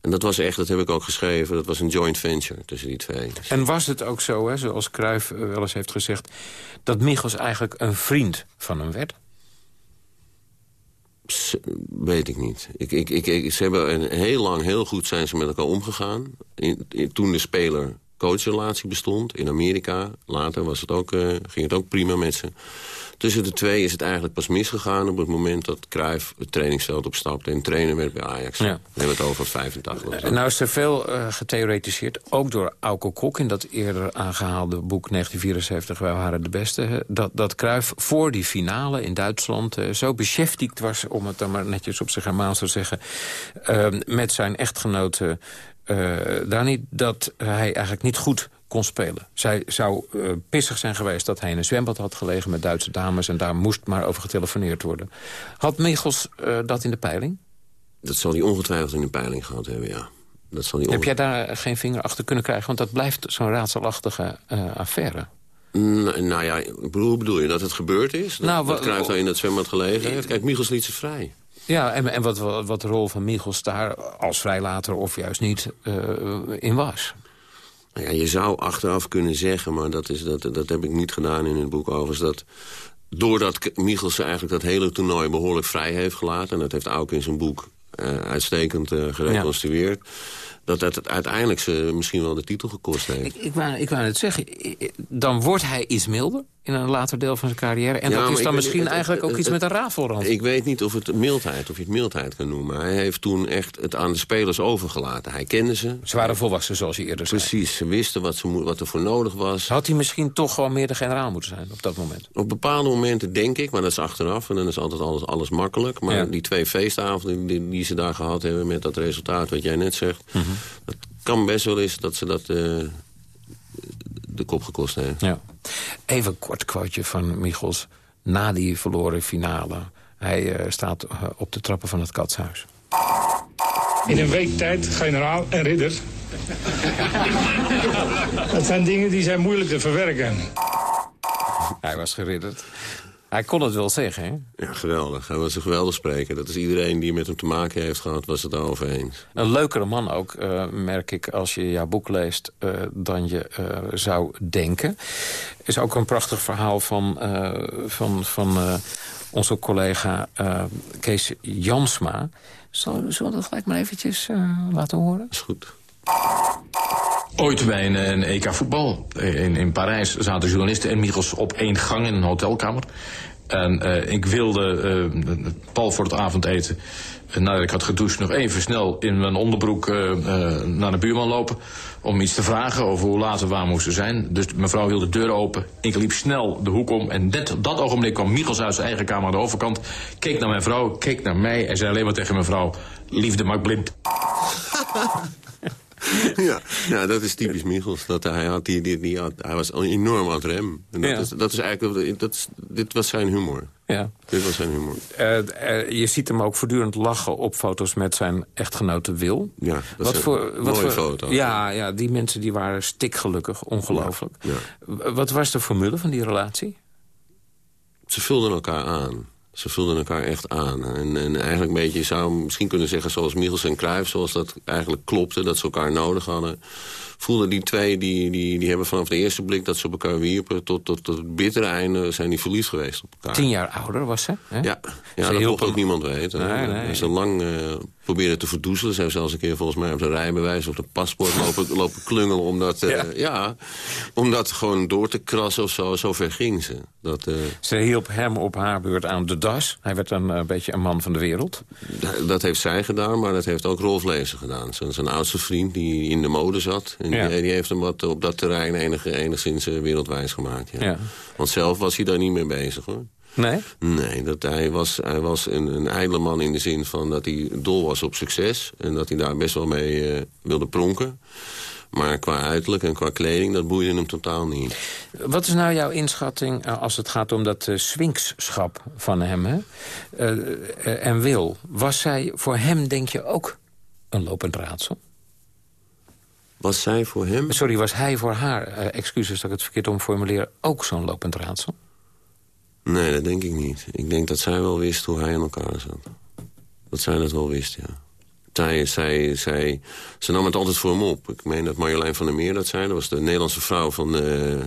[SPEAKER 9] En dat was echt, dat heb ik ook geschreven... dat was een joint venture tussen die twee.
[SPEAKER 8] En was het ook zo, hè, zoals Cruijff eh, wel eens heeft gezegd... dat Michels eigenlijk een vriend van hem werd?
[SPEAKER 9] Weet ik niet. Ik, ik, ik, ze hebben een, heel lang, heel goed zijn ze met elkaar omgegaan. In, in- toen de speler-coachrelatie bestond in Amerika. Later was het ook, eh, ging het ook prima met ze. Tussen de twee is het eigenlijk pas misgegaan... op het moment dat Cruijff het trainingsveld opstapte... en trainer werd bij Ajax.
[SPEAKER 8] Ja.
[SPEAKER 9] We hebben het over 85. of zo.
[SPEAKER 8] En nou is er veel eh, getheoretiseerd, ook door Auke Kok... in dat eerder aangehaalde boek 1974, Wij waren de beste... dat, dat Cruijff voor die finale in Duitsland eh, zo beschäftigd was... om het dan maar netjes op zijn Germaans te zeggen... eh, met zijn echtgenote eh Dani, dat hij eigenlijk niet goed kon spelen. Zij zou eh, pissig zijn geweest dat hij in een zwembad had gelegen... met Duitse dames en daar moest maar over getelefoneerd worden. Had Michels eh, dat in de peiling?
[SPEAKER 9] Dat zal hij ongetwijfeld in de peiling gehad hebben, ja. Dat zal hij
[SPEAKER 8] Heb jij daar geen vinger achter kunnen krijgen? Want dat blijft zo'n raadselachtige eh, affaire.
[SPEAKER 9] Nou ja, hoe bedoel je dat het gebeurd is? Dat,
[SPEAKER 8] Nou,
[SPEAKER 9] dat
[SPEAKER 8] wa-
[SPEAKER 9] Cruijff daar in dat zwembad gelegen heeft? Kijk, Michels liet ze vrij.
[SPEAKER 8] Ja, en, en wat, wat, wat de rol van Michels daar als vrijlater of juist niet eh, in was.
[SPEAKER 9] Ja, je zou achteraf kunnen zeggen, maar dat, is, dat, dat heb ik niet gedaan in het boek overigens... dat doordat Michelsen eigenlijk dat hele toernooi behoorlijk vrij heeft gelaten... en dat heeft Auke in zijn boek eh, uitstekend eh, gereconstrueerd... dat dat het uiteindelijk ze misschien wel de titel gekost heeft.
[SPEAKER 8] Ik wou, ik wou net zeggen, dan wordt hij iets milder in een later deel van zijn carrière. En
[SPEAKER 9] Ja,
[SPEAKER 8] dat is
[SPEAKER 9] ik
[SPEAKER 8] dan misschien
[SPEAKER 9] het-
[SPEAKER 8] eigenlijk ook
[SPEAKER 9] het-
[SPEAKER 8] iets met een rafelrand.
[SPEAKER 9] Ik weet niet of het mildheid, of je het mildheid kan noemen. Hij heeft toen echt het aan de spelers overgelaten. Hij kende ze.
[SPEAKER 8] Ze waren volwassen, zoals je eerder zei.
[SPEAKER 9] Precies, ze wisten wat, ze, wat er voor nodig was.
[SPEAKER 8] Had hij misschien toch gewoon meer de generaal moeten zijn op dat moment?
[SPEAKER 9] Op bepaalde momenten denk ik, maar dat is achteraf... en dan is altijd alles, alles makkelijk. Maar
[SPEAKER 8] Ja.
[SPEAKER 9] die twee feestavonden die, die ze daar gehad hebben... met dat resultaat wat jij net zegt... Het kan best wel eens dat ze dat eh, de kop gekost heeft.
[SPEAKER 8] Ja. Even een kort quoteje van Michels na die verloren finale. Hij eh, staat eh, op de trappen van het katshuis.
[SPEAKER 10] In een week tijd, generaal en ridder. dat zijn dingen die zijn moeilijk te verwerken.
[SPEAKER 8] Hij was geridderd. Hij kon het wel zeggen, hè?
[SPEAKER 9] Ja, geweldig. Hij was een geweldig spreker. Dat is iedereen die met hem te maken heeft gehad, was het daarover eens.
[SPEAKER 8] Een leukere man ook, eh, merk ik, als je jouw boek leest... eh, dan je eh, zou denken. is ook een prachtig verhaal van, van, van onze collega Kees Jansma. Zullen zullen we dat gelijk maar eventjes laten horen?
[SPEAKER 9] Is goed.
[SPEAKER 15] Ooit bij een, EK voetbal in, in Parijs zaten journalisten en Michels op één gang in een hotelkamer. En eh, ik wilde eh, pal voor het avondeten, eh, nadat ik had gedoucht, nog even snel in mijn onderbroek naar de buurman lopen. Om iets te vragen over hoe laat we waar moesten zijn. Dus mevrouw hield de deur open. Ik liep snel de hoek om. En net dat ogenblik kwam Michels uit zijn eigen kamer aan de overkant. Keek naar mijn vrouw, keek naar mij en zei alleen maar tegen mijn vrouw... Liefde maakt blind.
[SPEAKER 9] ja, ja, dat is typisch Michels. Dat hij, had die, die, die had, hij was enorm aan het rem. En dat,
[SPEAKER 8] Ja.
[SPEAKER 9] is, dat is eigenlijk, dat is, dit was zijn humor.
[SPEAKER 8] Ja.
[SPEAKER 9] Dit was zijn humor.
[SPEAKER 8] Eh, eh, je ziet hem ook voortdurend lachen op foto's met zijn echtgenote Wil.
[SPEAKER 9] Ja, dat
[SPEAKER 8] wat
[SPEAKER 9] is een
[SPEAKER 8] voor, wat
[SPEAKER 9] mooie
[SPEAKER 8] voor,
[SPEAKER 9] foto.
[SPEAKER 8] Ja, ja, die mensen die waren stikgelukkig, ongelooflijk. W- Wat was de formule van die relatie?
[SPEAKER 9] Ze vulden elkaar aan. Ze vulden elkaar echt aan. En, en eigenlijk een beetje, je zou misschien kunnen zeggen zoals Michels en Cruijff... zoals dat eigenlijk klopte, dat ze elkaar nodig hadden... voelden die twee, die, die, die hebben vanaf de eerste blik dat ze op elkaar wierpen... tot, tot, tot het bittere einde zijn die verliefd geweest op elkaar.
[SPEAKER 8] Tien jaar ouder was ze. Hè?
[SPEAKER 9] Ja, ja
[SPEAKER 8] Ze
[SPEAKER 9] dat mocht ook niemand weten.
[SPEAKER 8] Nee, nee.
[SPEAKER 9] Ze lang eh proberen te verdoezelen. Ze hebben zelfs een keer volgens mij op de rijbewijs of de paspoort lopen, lopen klungelen... om dat, eh, ja. om dat gewoon door te krassen of zo. Zo ver ging ze. Dat, eh,
[SPEAKER 8] Ze hielp hem op haar beurt aan de das. Hij werd een eh, beetje een man van de wereld.
[SPEAKER 9] dat heeft zij gedaan, maar dat heeft ook Rolf Lezer gedaan. Zijn, zijn oudste vriend die in de mode zat. En
[SPEAKER 8] Ja.
[SPEAKER 9] die, die heeft hem wat op dat terrein enige, enigszins eh, wereldwijs gemaakt. Ja.
[SPEAKER 8] Ja.
[SPEAKER 9] Want zelf was hij daar niet mee bezig hoor.
[SPEAKER 8] Nee?
[SPEAKER 9] Nee, dat hij was, hij was een, een ijdele man in de zin van dat hij dol was op succes. En dat hij daar best wel mee eh, wilde pronken. Maar qua uiterlijk en qua kleding, dat boeide hem totaal niet.
[SPEAKER 8] Wat is nou jouw inschatting eh, als het gaat om dat uh, swinkschap van hem? Hè? Eh, eh, en Wil, was zij voor hem, denk je, ook een lopend raadsel?
[SPEAKER 9] Was zij voor hem?
[SPEAKER 8] Sorry, was hij voor haar, eh, excuses dat ik het verkeerd omformuleer... ook zo'n lopend raadsel?
[SPEAKER 9] Nee, dat denk ik niet. Ik denk dat zij wel wist hoe hij in elkaar zat. Dat zij dat wel wist, ja. Zij, zij, zij, ze nam het altijd voor hem op. Ik meen dat Marjolein van der Meer dat zei. Dat was de Nederlandse vrouw van de,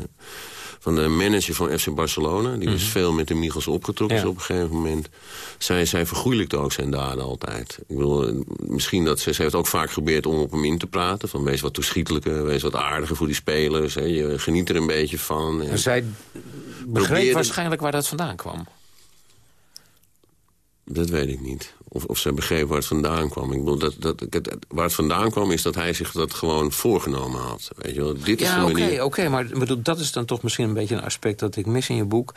[SPEAKER 9] van de manager van FC Barcelona. Die was veel met de Michels opgetrokken
[SPEAKER 8] Ja.
[SPEAKER 9] is op een gegeven moment. Zij, zij vergoeilijkte ook zijn daden altijd. Ik bedoel, misschien dat ze, ze heeft ook vaak geprobeerd om op hem in te praten. Van wees wat toeschietelijker, wees wat aardiger voor die spelers. Hè. Je geniet er een beetje van. En
[SPEAKER 8] zij begreep waarschijnlijk waar dat vandaan kwam.
[SPEAKER 9] Dat weet ik niet. Of, of ze begreep waar het vandaan kwam. Ik bedoel, dat, dat, het- waar het vandaan kwam is dat hij zich dat gewoon voorgenomen had. Weet je wel, dit is
[SPEAKER 8] Ja, oké,
[SPEAKER 9] manier...
[SPEAKER 8] oké, maar ik bedoel, dat is dan toch misschien een beetje een aspect dat ik mis in je boek.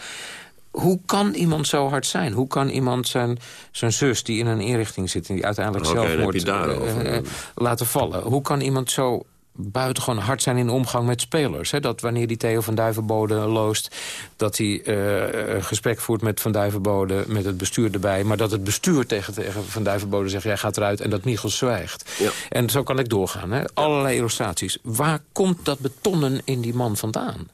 [SPEAKER 8] Hoe kan iemand zo hard zijn? Hoe kan iemand zijn, zijn zus die in een inrichting zit... en die uiteindelijk
[SPEAKER 9] dan
[SPEAKER 8] zelfmoord
[SPEAKER 9] het daarover.
[SPEAKER 8] eh, eh, laten vallen? Hoe kan iemand zo buitengewoon hard zijn in de omgang met spelers? Hè? Dat wanneer die Theo van Duivenbode loost... dat hij een gesprek voert met Van Duivenbode met het bestuur erbij... maar dat het bestuur tegen, tegen Van Duivenbode zegt... jij gaat eruit en dat Michels zwijgt.
[SPEAKER 9] Ja.
[SPEAKER 8] En zo kan ik doorgaan. Hè? Allerlei illustraties. Waar komt dat betonnen in die man vandaan?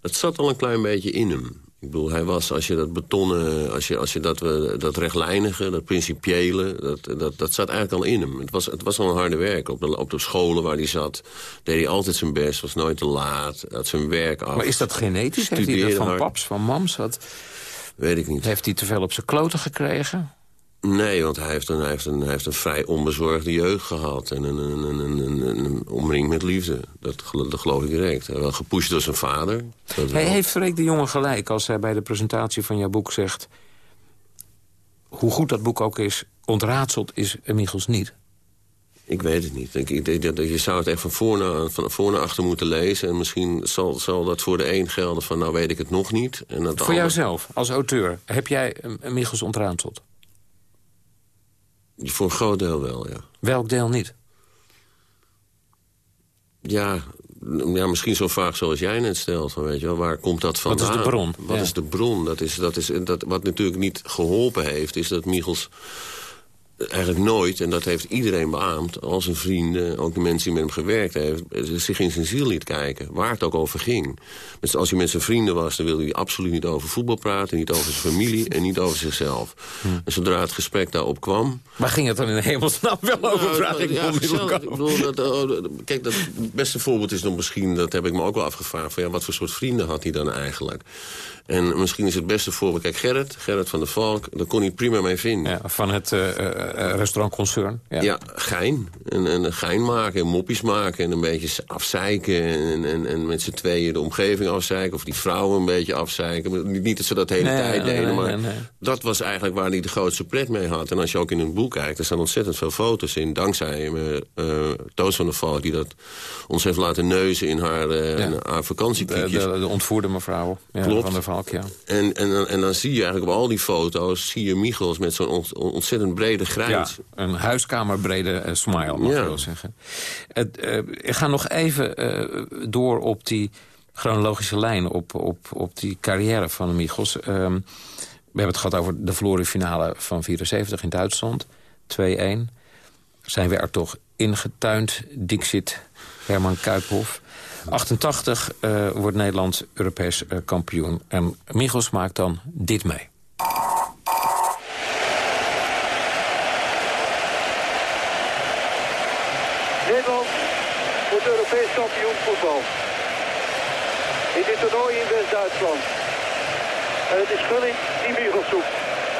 [SPEAKER 9] Het zat al een klein beetje in hem. Ik bedoel, hij was, als je dat betonnen, als je, als je dat, eh, dat rechtlijnige, dat principiële, dat, dat, dat zat eigenlijk al in hem. Het was, het was al een harde werk. Op de, op de scholen waar hij zat, deed hij altijd zijn best, was nooit te laat, had zijn werk af.
[SPEAKER 8] Maar is dat genetisch? Heeft hij dat van
[SPEAKER 9] hard.
[SPEAKER 8] paps, van mams? Wat,
[SPEAKER 9] Weet ik niet.
[SPEAKER 8] heeft hij te veel op zijn kloten gekregen?
[SPEAKER 9] Nee, want hij heeft een, hij heeft een, hij heeft een vrij onbezorgde jeugd gehad. En een, een, een, een, een, omringd met liefde. Dat, dat geloof ik direct. Hij werd gepusht door zijn vader.
[SPEAKER 8] Hij
[SPEAKER 9] wel.
[SPEAKER 8] heeft Freek de Jonge gelijk als hij bij de presentatie van jouw boek zegt... hoe goed dat boek ook is, ontraadseld is Michels niet.
[SPEAKER 9] Ik weet het niet. Ik, ik, denk dat je zou het echt van voor, naar, van voor naar achter moeten lezen. En misschien zal, zal dat voor de een gelden van... nou weet ik het nog niet. En dat
[SPEAKER 8] Voor
[SPEAKER 9] ander-
[SPEAKER 8] jouzelf, als auteur, heb jij Michels ontraadseld?
[SPEAKER 9] Voor een groot deel wel, ja.
[SPEAKER 8] Welk deel niet?
[SPEAKER 9] Ja, n- ja, misschien zo vaak zoals jij net stelt. Van, weet je wel, waar komt dat
[SPEAKER 8] Wat
[SPEAKER 9] vandaan?
[SPEAKER 8] is de bron?
[SPEAKER 9] Wat
[SPEAKER 8] Ja.
[SPEAKER 9] is de bron? Dat is, dat is, dat, wat natuurlijk niet geholpen heeft, is dat Michels eigenlijk nooit, en dat heeft iedereen beaamd... al zijn vrienden, ook de mensen die met hem gewerkt hebben... zich in zijn ziel liet kijken, waar het ook over ging. Dus als hij met zijn vrienden was, dan wilde hij absoluut niet over voetbal praten... niet over zijn familie en niet over zichzelf. En zodra het gesprek daarop kwam...
[SPEAKER 8] Waar ging het dan in de hemelsnaam wel over,
[SPEAKER 9] Nou,
[SPEAKER 8] vraag ik
[SPEAKER 9] ja, oh, kijk, dat het beste voorbeeld is dan misschien... dat heb ik me ook wel afgevraagd... van ja, wat voor soort vrienden had hij dan eigenlijk? En misschien is het beste voorbeeld... Kijk, Gerrit, Gerrit van der Valk, daar kon hij prima mee vinden.
[SPEAKER 8] Ja, van het eh, eh, eh, restaurantconcern. Ja.
[SPEAKER 9] Ja, gein. En, en een gein maken en moppies maken en een beetje afzeiken... en, en, en met z'n tweeën de omgeving afzeiken... of die vrouwen een beetje afzeiken. Niet niet dat ze dat de hele
[SPEAKER 8] Nee,
[SPEAKER 9] tijd deden,
[SPEAKER 8] nee,
[SPEAKER 9] maar
[SPEAKER 8] nee,
[SPEAKER 9] dat was eigenlijk waar hij de grootste pret mee had. En als je ook in een boek kijkt, er staan ontzettend veel foto's in... dankzij uh, Toos van der Valk, die dat ons heeft laten neuzen in haar, uh,
[SPEAKER 8] Ja.
[SPEAKER 9] haar vakantiekiekjes.
[SPEAKER 8] de, de ontvoerde mevrouw ja,
[SPEAKER 9] Klopt.
[SPEAKER 8] van der Valk, ja.
[SPEAKER 9] En, en, dan- en dan zie je eigenlijk op al die foto's... zie je Michels met zo'n ont- ontzettend brede grijns.
[SPEAKER 8] Ja, een huiskamerbrede uh, smile, mag ik wel zeggen. Uh, ik ga nog even uh, door op die chronologische lijn... op, op, op die carrière van Michels. Um, we hebben het gehad over de verloren finale van 74 in Duitsland. 2-1. Zijn we er toch ingetuind. Dixit, Herman Kuiphof. 88 uh, wordt Nederland Europees kampioen. En Michels maakt dan dit mee.
[SPEAKER 16] Nederland wordt Europees kampioen voetbal. In dit toernooi in West-Duitsland. En het is Gullit die Michels zoekt.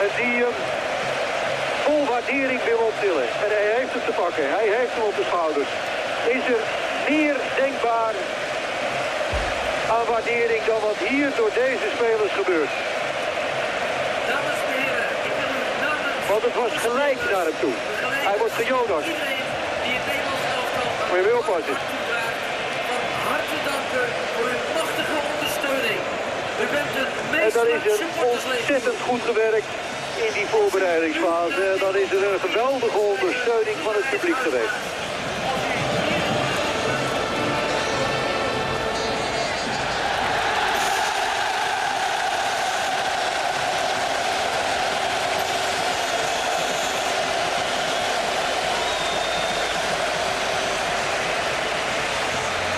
[SPEAKER 16] En die hem vol waardering wil optillen. En hij heeft hem te pakken. Hij heeft hem op de schouders. Is er meer denkbaar aan waardering dan wat hier door deze spelers gebeurt.
[SPEAKER 17] Dames en heren, ik wil u namens...
[SPEAKER 16] Want het was gelijk naar hem toe. Hij wordt
[SPEAKER 17] het elftal
[SPEAKER 16] Moet je weer oppassen.
[SPEAKER 17] van harte danken voor uw prachtige ondersteuning. U bent een
[SPEAKER 16] En dan is er ontzettend goed gewerkt in die voorbereidingsfase. Dan is er een geweldige ondersteuning van het publiek geweest.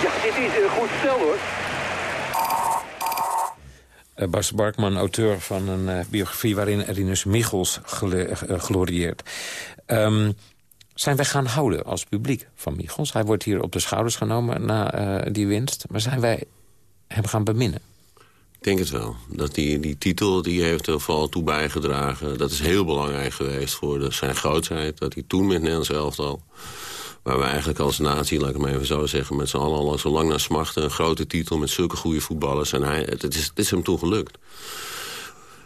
[SPEAKER 16] Ja, dit is een goed stel hoor.
[SPEAKER 8] Uh, Bas Barkman, auteur van een uh, biografie... waarin Rinus Michels uh, glorieert. Um, zijn wij gaan houden als publiek van Michels? Hij wordt hier op de schouders genomen na die winst. Maar zijn wij hem gaan beminnen?
[SPEAKER 9] Ik denk het wel. Dat die, die titel die heeft er vooral toe bijgedragen. Dat is heel belangrijk geweest voor de, zijn grootheid. Dat hij toen met Nederlands elftal... waar we eigenlijk als natie, laat ik het maar even zo zeggen... met z'n allen al zo lang naar smachten. Een grote titel met zulke goede voetballers. En hij, het, is, het is hem toen gelukt.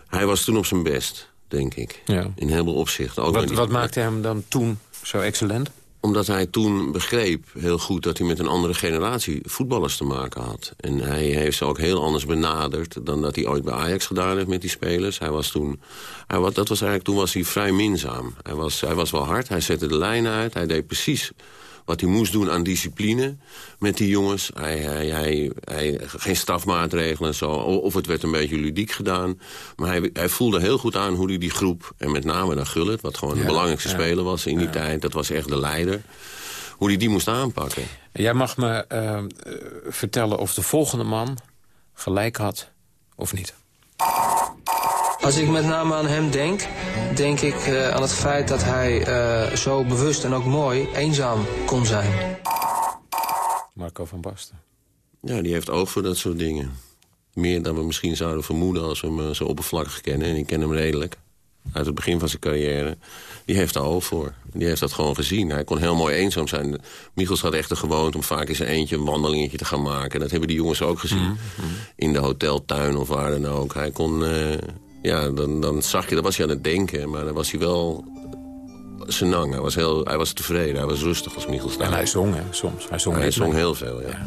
[SPEAKER 9] Hij was toen op zijn best, denk ik.
[SPEAKER 8] Ja.
[SPEAKER 9] In heel veel opzichten. Ook
[SPEAKER 8] Wat,
[SPEAKER 9] die-
[SPEAKER 8] wat maakte hem dan toen zo excellent?
[SPEAKER 9] Omdat hij toen begreep heel goed dat hij met een andere generatie voetballers te maken had. En hij heeft ze ook heel anders benaderd dan dat hij ooit bij Ajax gedaan heeft met die spelers. Hij was toen, hij, dat was eigenlijk, toen was hij vrij minzaam. Hij was, hij was wel hard, hij zette de lijnen uit, hij deed precies wat hij moest doen aan discipline met die jongens. Hij, hij, hij, hij- geen strafmaatregelen en zo. Of het werd een beetje ludiek gedaan. Maar hij, hij voelde heel goed aan hoe hij die groep... en met name dan Gullit, wat gewoon de belangrijkste
[SPEAKER 8] ja.
[SPEAKER 9] speler was in die tijd... dat was echt de leider. Hoe hij die moest aanpakken.
[SPEAKER 8] Jij mag me eh, eh, vertellen of de volgende man gelijk had of niet.
[SPEAKER 18] Als ik met name aan hem denk, denk ik eh, aan het feit dat hij eh, zo bewust en ook mooi eenzaam kon zijn.
[SPEAKER 8] Marco van Basten.
[SPEAKER 9] Ja, die heeft oog voor dat soort dingen. Meer dan we misschien zouden vermoeden als we hem eh, zo oppervlakkig kennen. En ik ken hem redelijk. Uit het begin van zijn carrière. Die heeft daar oog voor. Die heeft dat gewoon gezien. Hij kon heel mooi eenzaam zijn. Michels had echt de gewoonte om vaak in zijn eentje een wandelingetje te gaan maken. Dat hebben die jongens ook gezien. In de hoteltuin of waar dan ook. Hij kon... eh, ja, dan, dan zag je, dan was hij aan het denken. Maar dan was hij wel senang. Hij was, heel, hij was tevreden. Hij was rustig als Michels daar.
[SPEAKER 8] En hij zong, hè, soms. Hij zong,
[SPEAKER 9] Hij zong heel veel, ja.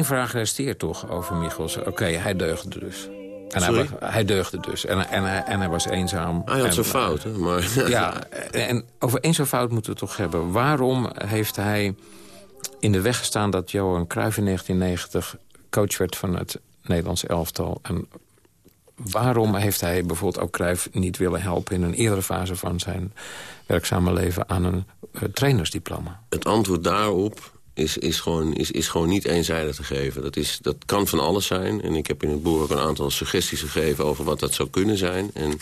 [SPEAKER 8] Één vraag resteert toch over Michels. Oké, hij deugde dus. En hij, deugde dus. En, en, hij- en hij was eenzaam.
[SPEAKER 9] Hij had
[SPEAKER 8] En-
[SPEAKER 9] zijn fouten, maar...
[SPEAKER 8] Ja, en over één zo'n fout moeten we het toch hebben. Waarom heeft hij in de weg gestaan dat Johan Cruijff in 1990 coach werd van het Nederlands elftal? En waarom heeft hij bijvoorbeeld ook Cruijff niet willen helpen... in een eerdere fase van zijn werkzame leven aan een eh, trainersdiploma?
[SPEAKER 9] Het antwoord daarop is, is, gewoon, is, is gewoon niet eenzijdig te geven. Dat, is, dat kan van alles zijn. En ik heb in het boek ook een aantal suggesties gegeven... over wat dat zou kunnen zijn. En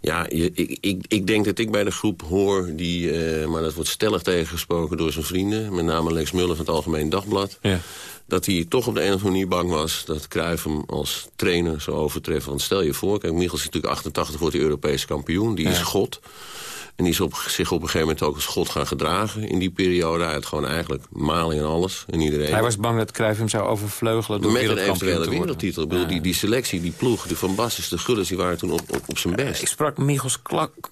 [SPEAKER 9] Ja, je, ik, ik, ik denk dat ik bij de groep hoor die... Uh, maar dat wordt stellig tegengesproken door zijn vrienden. Met name Lex Muller van het Algemeen Dagblad. Ja. Dat hij toch op de een of andere manier bang was... dat Cruijff hem als trainer zou overtreffen. Want stel je voor, kijk, Michels is natuurlijk 88 wordt hij Europees kampioen. Die is god. En die is op, zich op een gegeven moment ook als god gaan gedragen. In die periode hij had gewoon eigenlijk maling en alles. En iedereen.
[SPEAKER 8] Hij was bang dat Cruijff hem zou overvleugelen door
[SPEAKER 9] Met een eventuele wereldtitel. Ik bedoel, die, die selectie, die ploeg, de Van Basten, de Gullis... die waren toen op, op, op zijn best.
[SPEAKER 8] Ik sprak Michels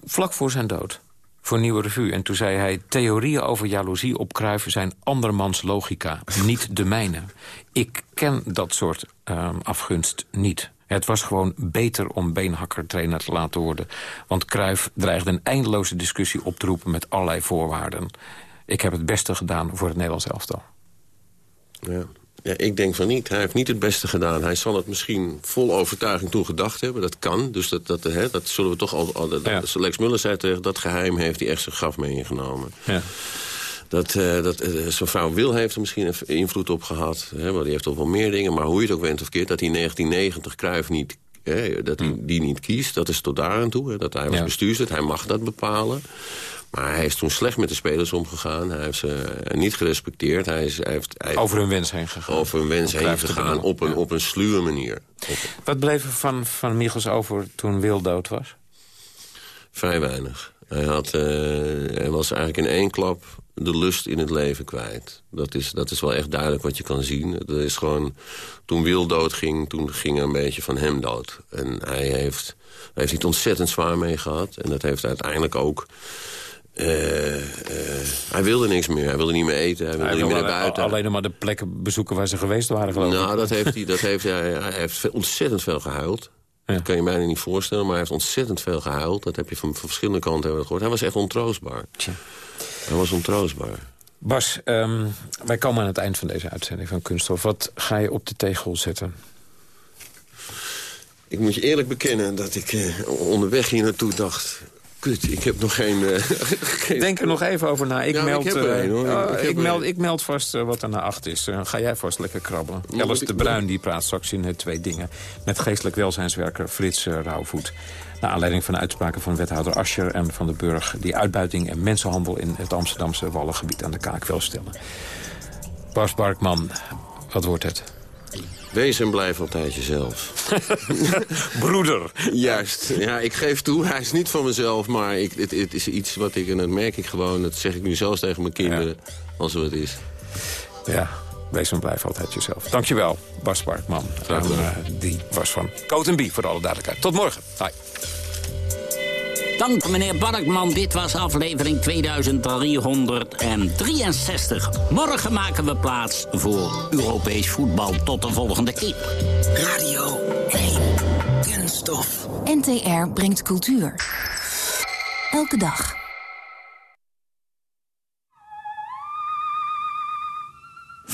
[SPEAKER 8] vlak voor zijn dood voor Nieuwe Revue. En toen zei hij, theorieën over jaloezie op Cruijff zijn andermans logica, niet de mijne. Ik ken dat soort um, afgunst niet. Het was gewoon beter om beenhakker-trainer te laten worden. Want Cruijff dreigde een eindeloze discussie op te roepen met allerlei voorwaarden. Ik heb het beste gedaan voor het Nederlands elftal.
[SPEAKER 9] Ja. Ja, ik denk van niet. Hij heeft niet het beste gedaan. Hij zal het misschien vol overtuiging toen gedacht hebben. Dat kan. Dus dat, dat, hè, dat zullen we toch al... al dat, ja. Lex Muller zei tegen dat geheim heeft hij echt zijn graf mee ingenomen. Ja. Dat, uh, dat uh, zijn vrouw Wil heeft er misschien invloed op gehad. Hè, maar die heeft toch wel meer dingen. Maar hoe je het ook went of keert, dat hij in 1990 Cruijff niet, hè, dat hij die niet kiest. Dat is tot daar aan toe. Hè, dat hij was ja. bestuurslid. Hij mag dat bepalen. Maar hij is toen slecht met de spelers omgegaan. Hij heeft ze niet gerespecteerd. Hij is, hij heeft, hij
[SPEAKER 8] over hun wens heen gegaan.
[SPEAKER 9] Over hun wens heen gegaan op een, ja. op een sluwe manier.
[SPEAKER 8] Wat bleef er van, van Michels over toen Wil dood was?
[SPEAKER 9] Vrij weinig. Hij, had, uh, hij was eigenlijk in één klap de lust in het leven kwijt. Dat is, dat is wel echt duidelijk wat je kan zien. Dat is gewoon, toen Wil dood ging, toen ging er een beetje van hem dood. En hij heeft, hij heeft niet ontzettend zwaar mee gehad. En dat heeft uiteindelijk ook... Uh, uh, hij wilde niks meer. Hij wilde niet meer eten. Hij wilde hij niet meer naar buiten.
[SPEAKER 8] Alleen nog maar de plekken bezoeken waar ze geweest waren, geloof
[SPEAKER 9] nou, ik. dat heeft hij. Dat heeft hij, hij heeft ontzettend veel gehuild. Ja. Dat kan je bijna niet voorstellen, maar hij heeft ontzettend veel gehuild. Dat heb je van, van verschillende kanten gehoord. Hij was echt ontroostbaar. Tja. Hij was ontroostbaar.
[SPEAKER 8] Bas, um, wij komen aan het eind van deze uitzending van Kunststof. Wat ga je op de tegel zetten?
[SPEAKER 9] Ik moet je eerlijk bekennen dat ik eh, onderweg hier naartoe dacht... Kut, ik heb nog geen... Uh,
[SPEAKER 8] geen... Denk er nog even over na. Ik, meld, ik, een, uh, ik, ik, meld, ik meld vast wat er naar acht is. ga jij vast lekker krabbelen. Alice de Bruin die praat straks in het twee dingen... met geestelijk welzijnswerker Frits Rauwvoet. Naar aanleiding van de uitspraken van wethouder Ascher en van de Burg... die uitbuiting en mensenhandel in het Amsterdamse Wallengebied aan de kaak wil stellen. Bas Barkman, wat wordt het?
[SPEAKER 9] Wees en blijf altijd jezelf.
[SPEAKER 8] Broeder.
[SPEAKER 9] Juist. Ja, ik geef toe, hij is niet van mezelf, maar ik, het, het, is iets wat ik, en dat merk ik gewoon, dat zeg ik nu zelfs tegen mijn kinderen, ja. als het is.
[SPEAKER 8] Ja, wees en blijf altijd jezelf. Dankjewel, Bas Barkman. En, uh, die was van Coat voor alle duidelijkheid. Tot morgen. Bye.
[SPEAKER 7] Dank meneer Barkman, dit was aflevering 2363. Morgen maken we plaats voor Europees voetbal. Tot de volgende keer.
[SPEAKER 14] Radio 1. Kunststof. NTR brengt cultuur. Elke dag.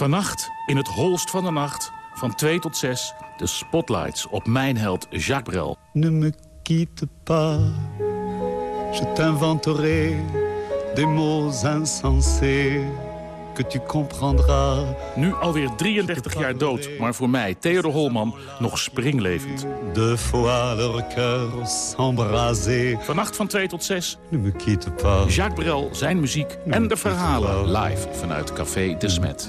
[SPEAKER 19] Vannacht, in het holst van de nacht, van 2 tot 6... de spotlights op mijn held Jacques Brel.
[SPEAKER 20] Ne me quitte pas... Je t'inventerai des mots insensés que tu comprendras.
[SPEAKER 19] Nu alweer 33 jaar dood, maar voor mij, Theodor Holman, nog springlevend.
[SPEAKER 20] De fois leur cœur s'embraser.
[SPEAKER 19] Vannacht van 2 tot 6.
[SPEAKER 20] Ne me quitte pas.
[SPEAKER 19] Jacques Brel, zijn muziek en de verhalen live vanuit Café de Smet.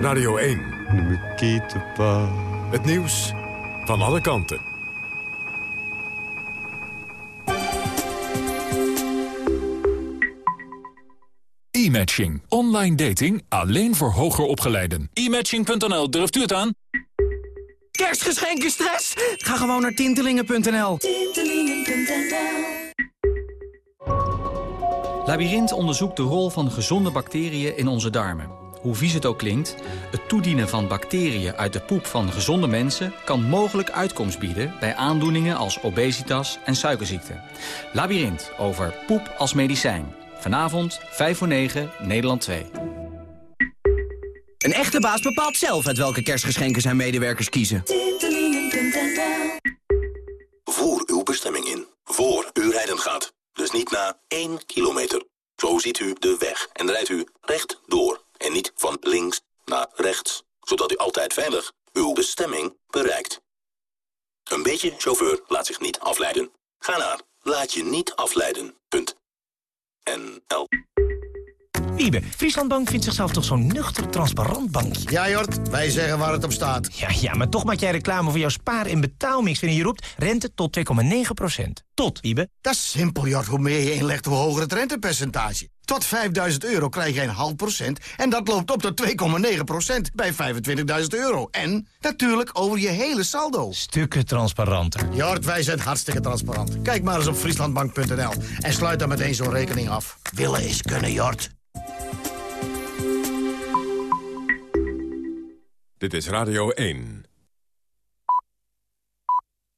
[SPEAKER 21] Radio 1.
[SPEAKER 20] Ne me quitte pas.
[SPEAKER 21] Het nieuws van alle kanten.
[SPEAKER 22] E-matching. Online dating alleen voor hoger opgeleiden.
[SPEAKER 23] E-matching.nl, durft u het aan?
[SPEAKER 24] Kerstgeschenken stress? Ga gewoon naar tintelingen.nl.
[SPEAKER 14] Tintelingen.nl
[SPEAKER 25] Labyrinth onderzoekt de rol van gezonde bacteriën in onze darmen. Hoe vies het ook klinkt, het toedienen van bacteriën uit de poep van gezonde mensen... kan mogelijk uitkomst bieden bij aandoeningen als obesitas en suikerziekte. Labyrinth over poep als medicijn. Vanavond, 5 voor 9, Nederland 2.
[SPEAKER 24] Een echte baas bepaalt zelf uit welke kerstgeschenken zijn medewerkers kiezen.
[SPEAKER 26] Voer uw bestemming in, voor u rijden gaat. Dus niet na 1 kilometer. Zo ziet u de weg en rijdt u recht door. En niet van links naar rechts. Zodat u altijd veilig uw bestemming bereikt. Een beetje chauffeur laat zich niet afleiden. Ga naar Laat je niet afleiden. Punt. NL.
[SPEAKER 27] Wiebe, Frieslandbank vindt zichzelf toch zo'n nuchter, transparant bankje?
[SPEAKER 28] Ja, Jort, wij zeggen waar het op staat.
[SPEAKER 27] Ja, ja, maar toch maak jij reclame voor jouw spaar- en betaalmix... wanneer je roept rente tot 2,9% Tot, Wiebe.
[SPEAKER 28] Dat is simpel, Jort. Hoe meer je inlegt, hoe hoger het rentepercentage. Tot 5000 euro krijg je een half procent... en dat loopt op tot 2,9 procent bij 25.000 euro. En natuurlijk over je hele saldo.
[SPEAKER 27] Stukken transparanter.
[SPEAKER 28] Jort, wij zijn hartstikke transparant. Kijk maar eens op frieslandbank.nl en sluit dan meteen zo'n rekening af. Willen is kunnen, Jort.
[SPEAKER 21] Dit is Radio 1.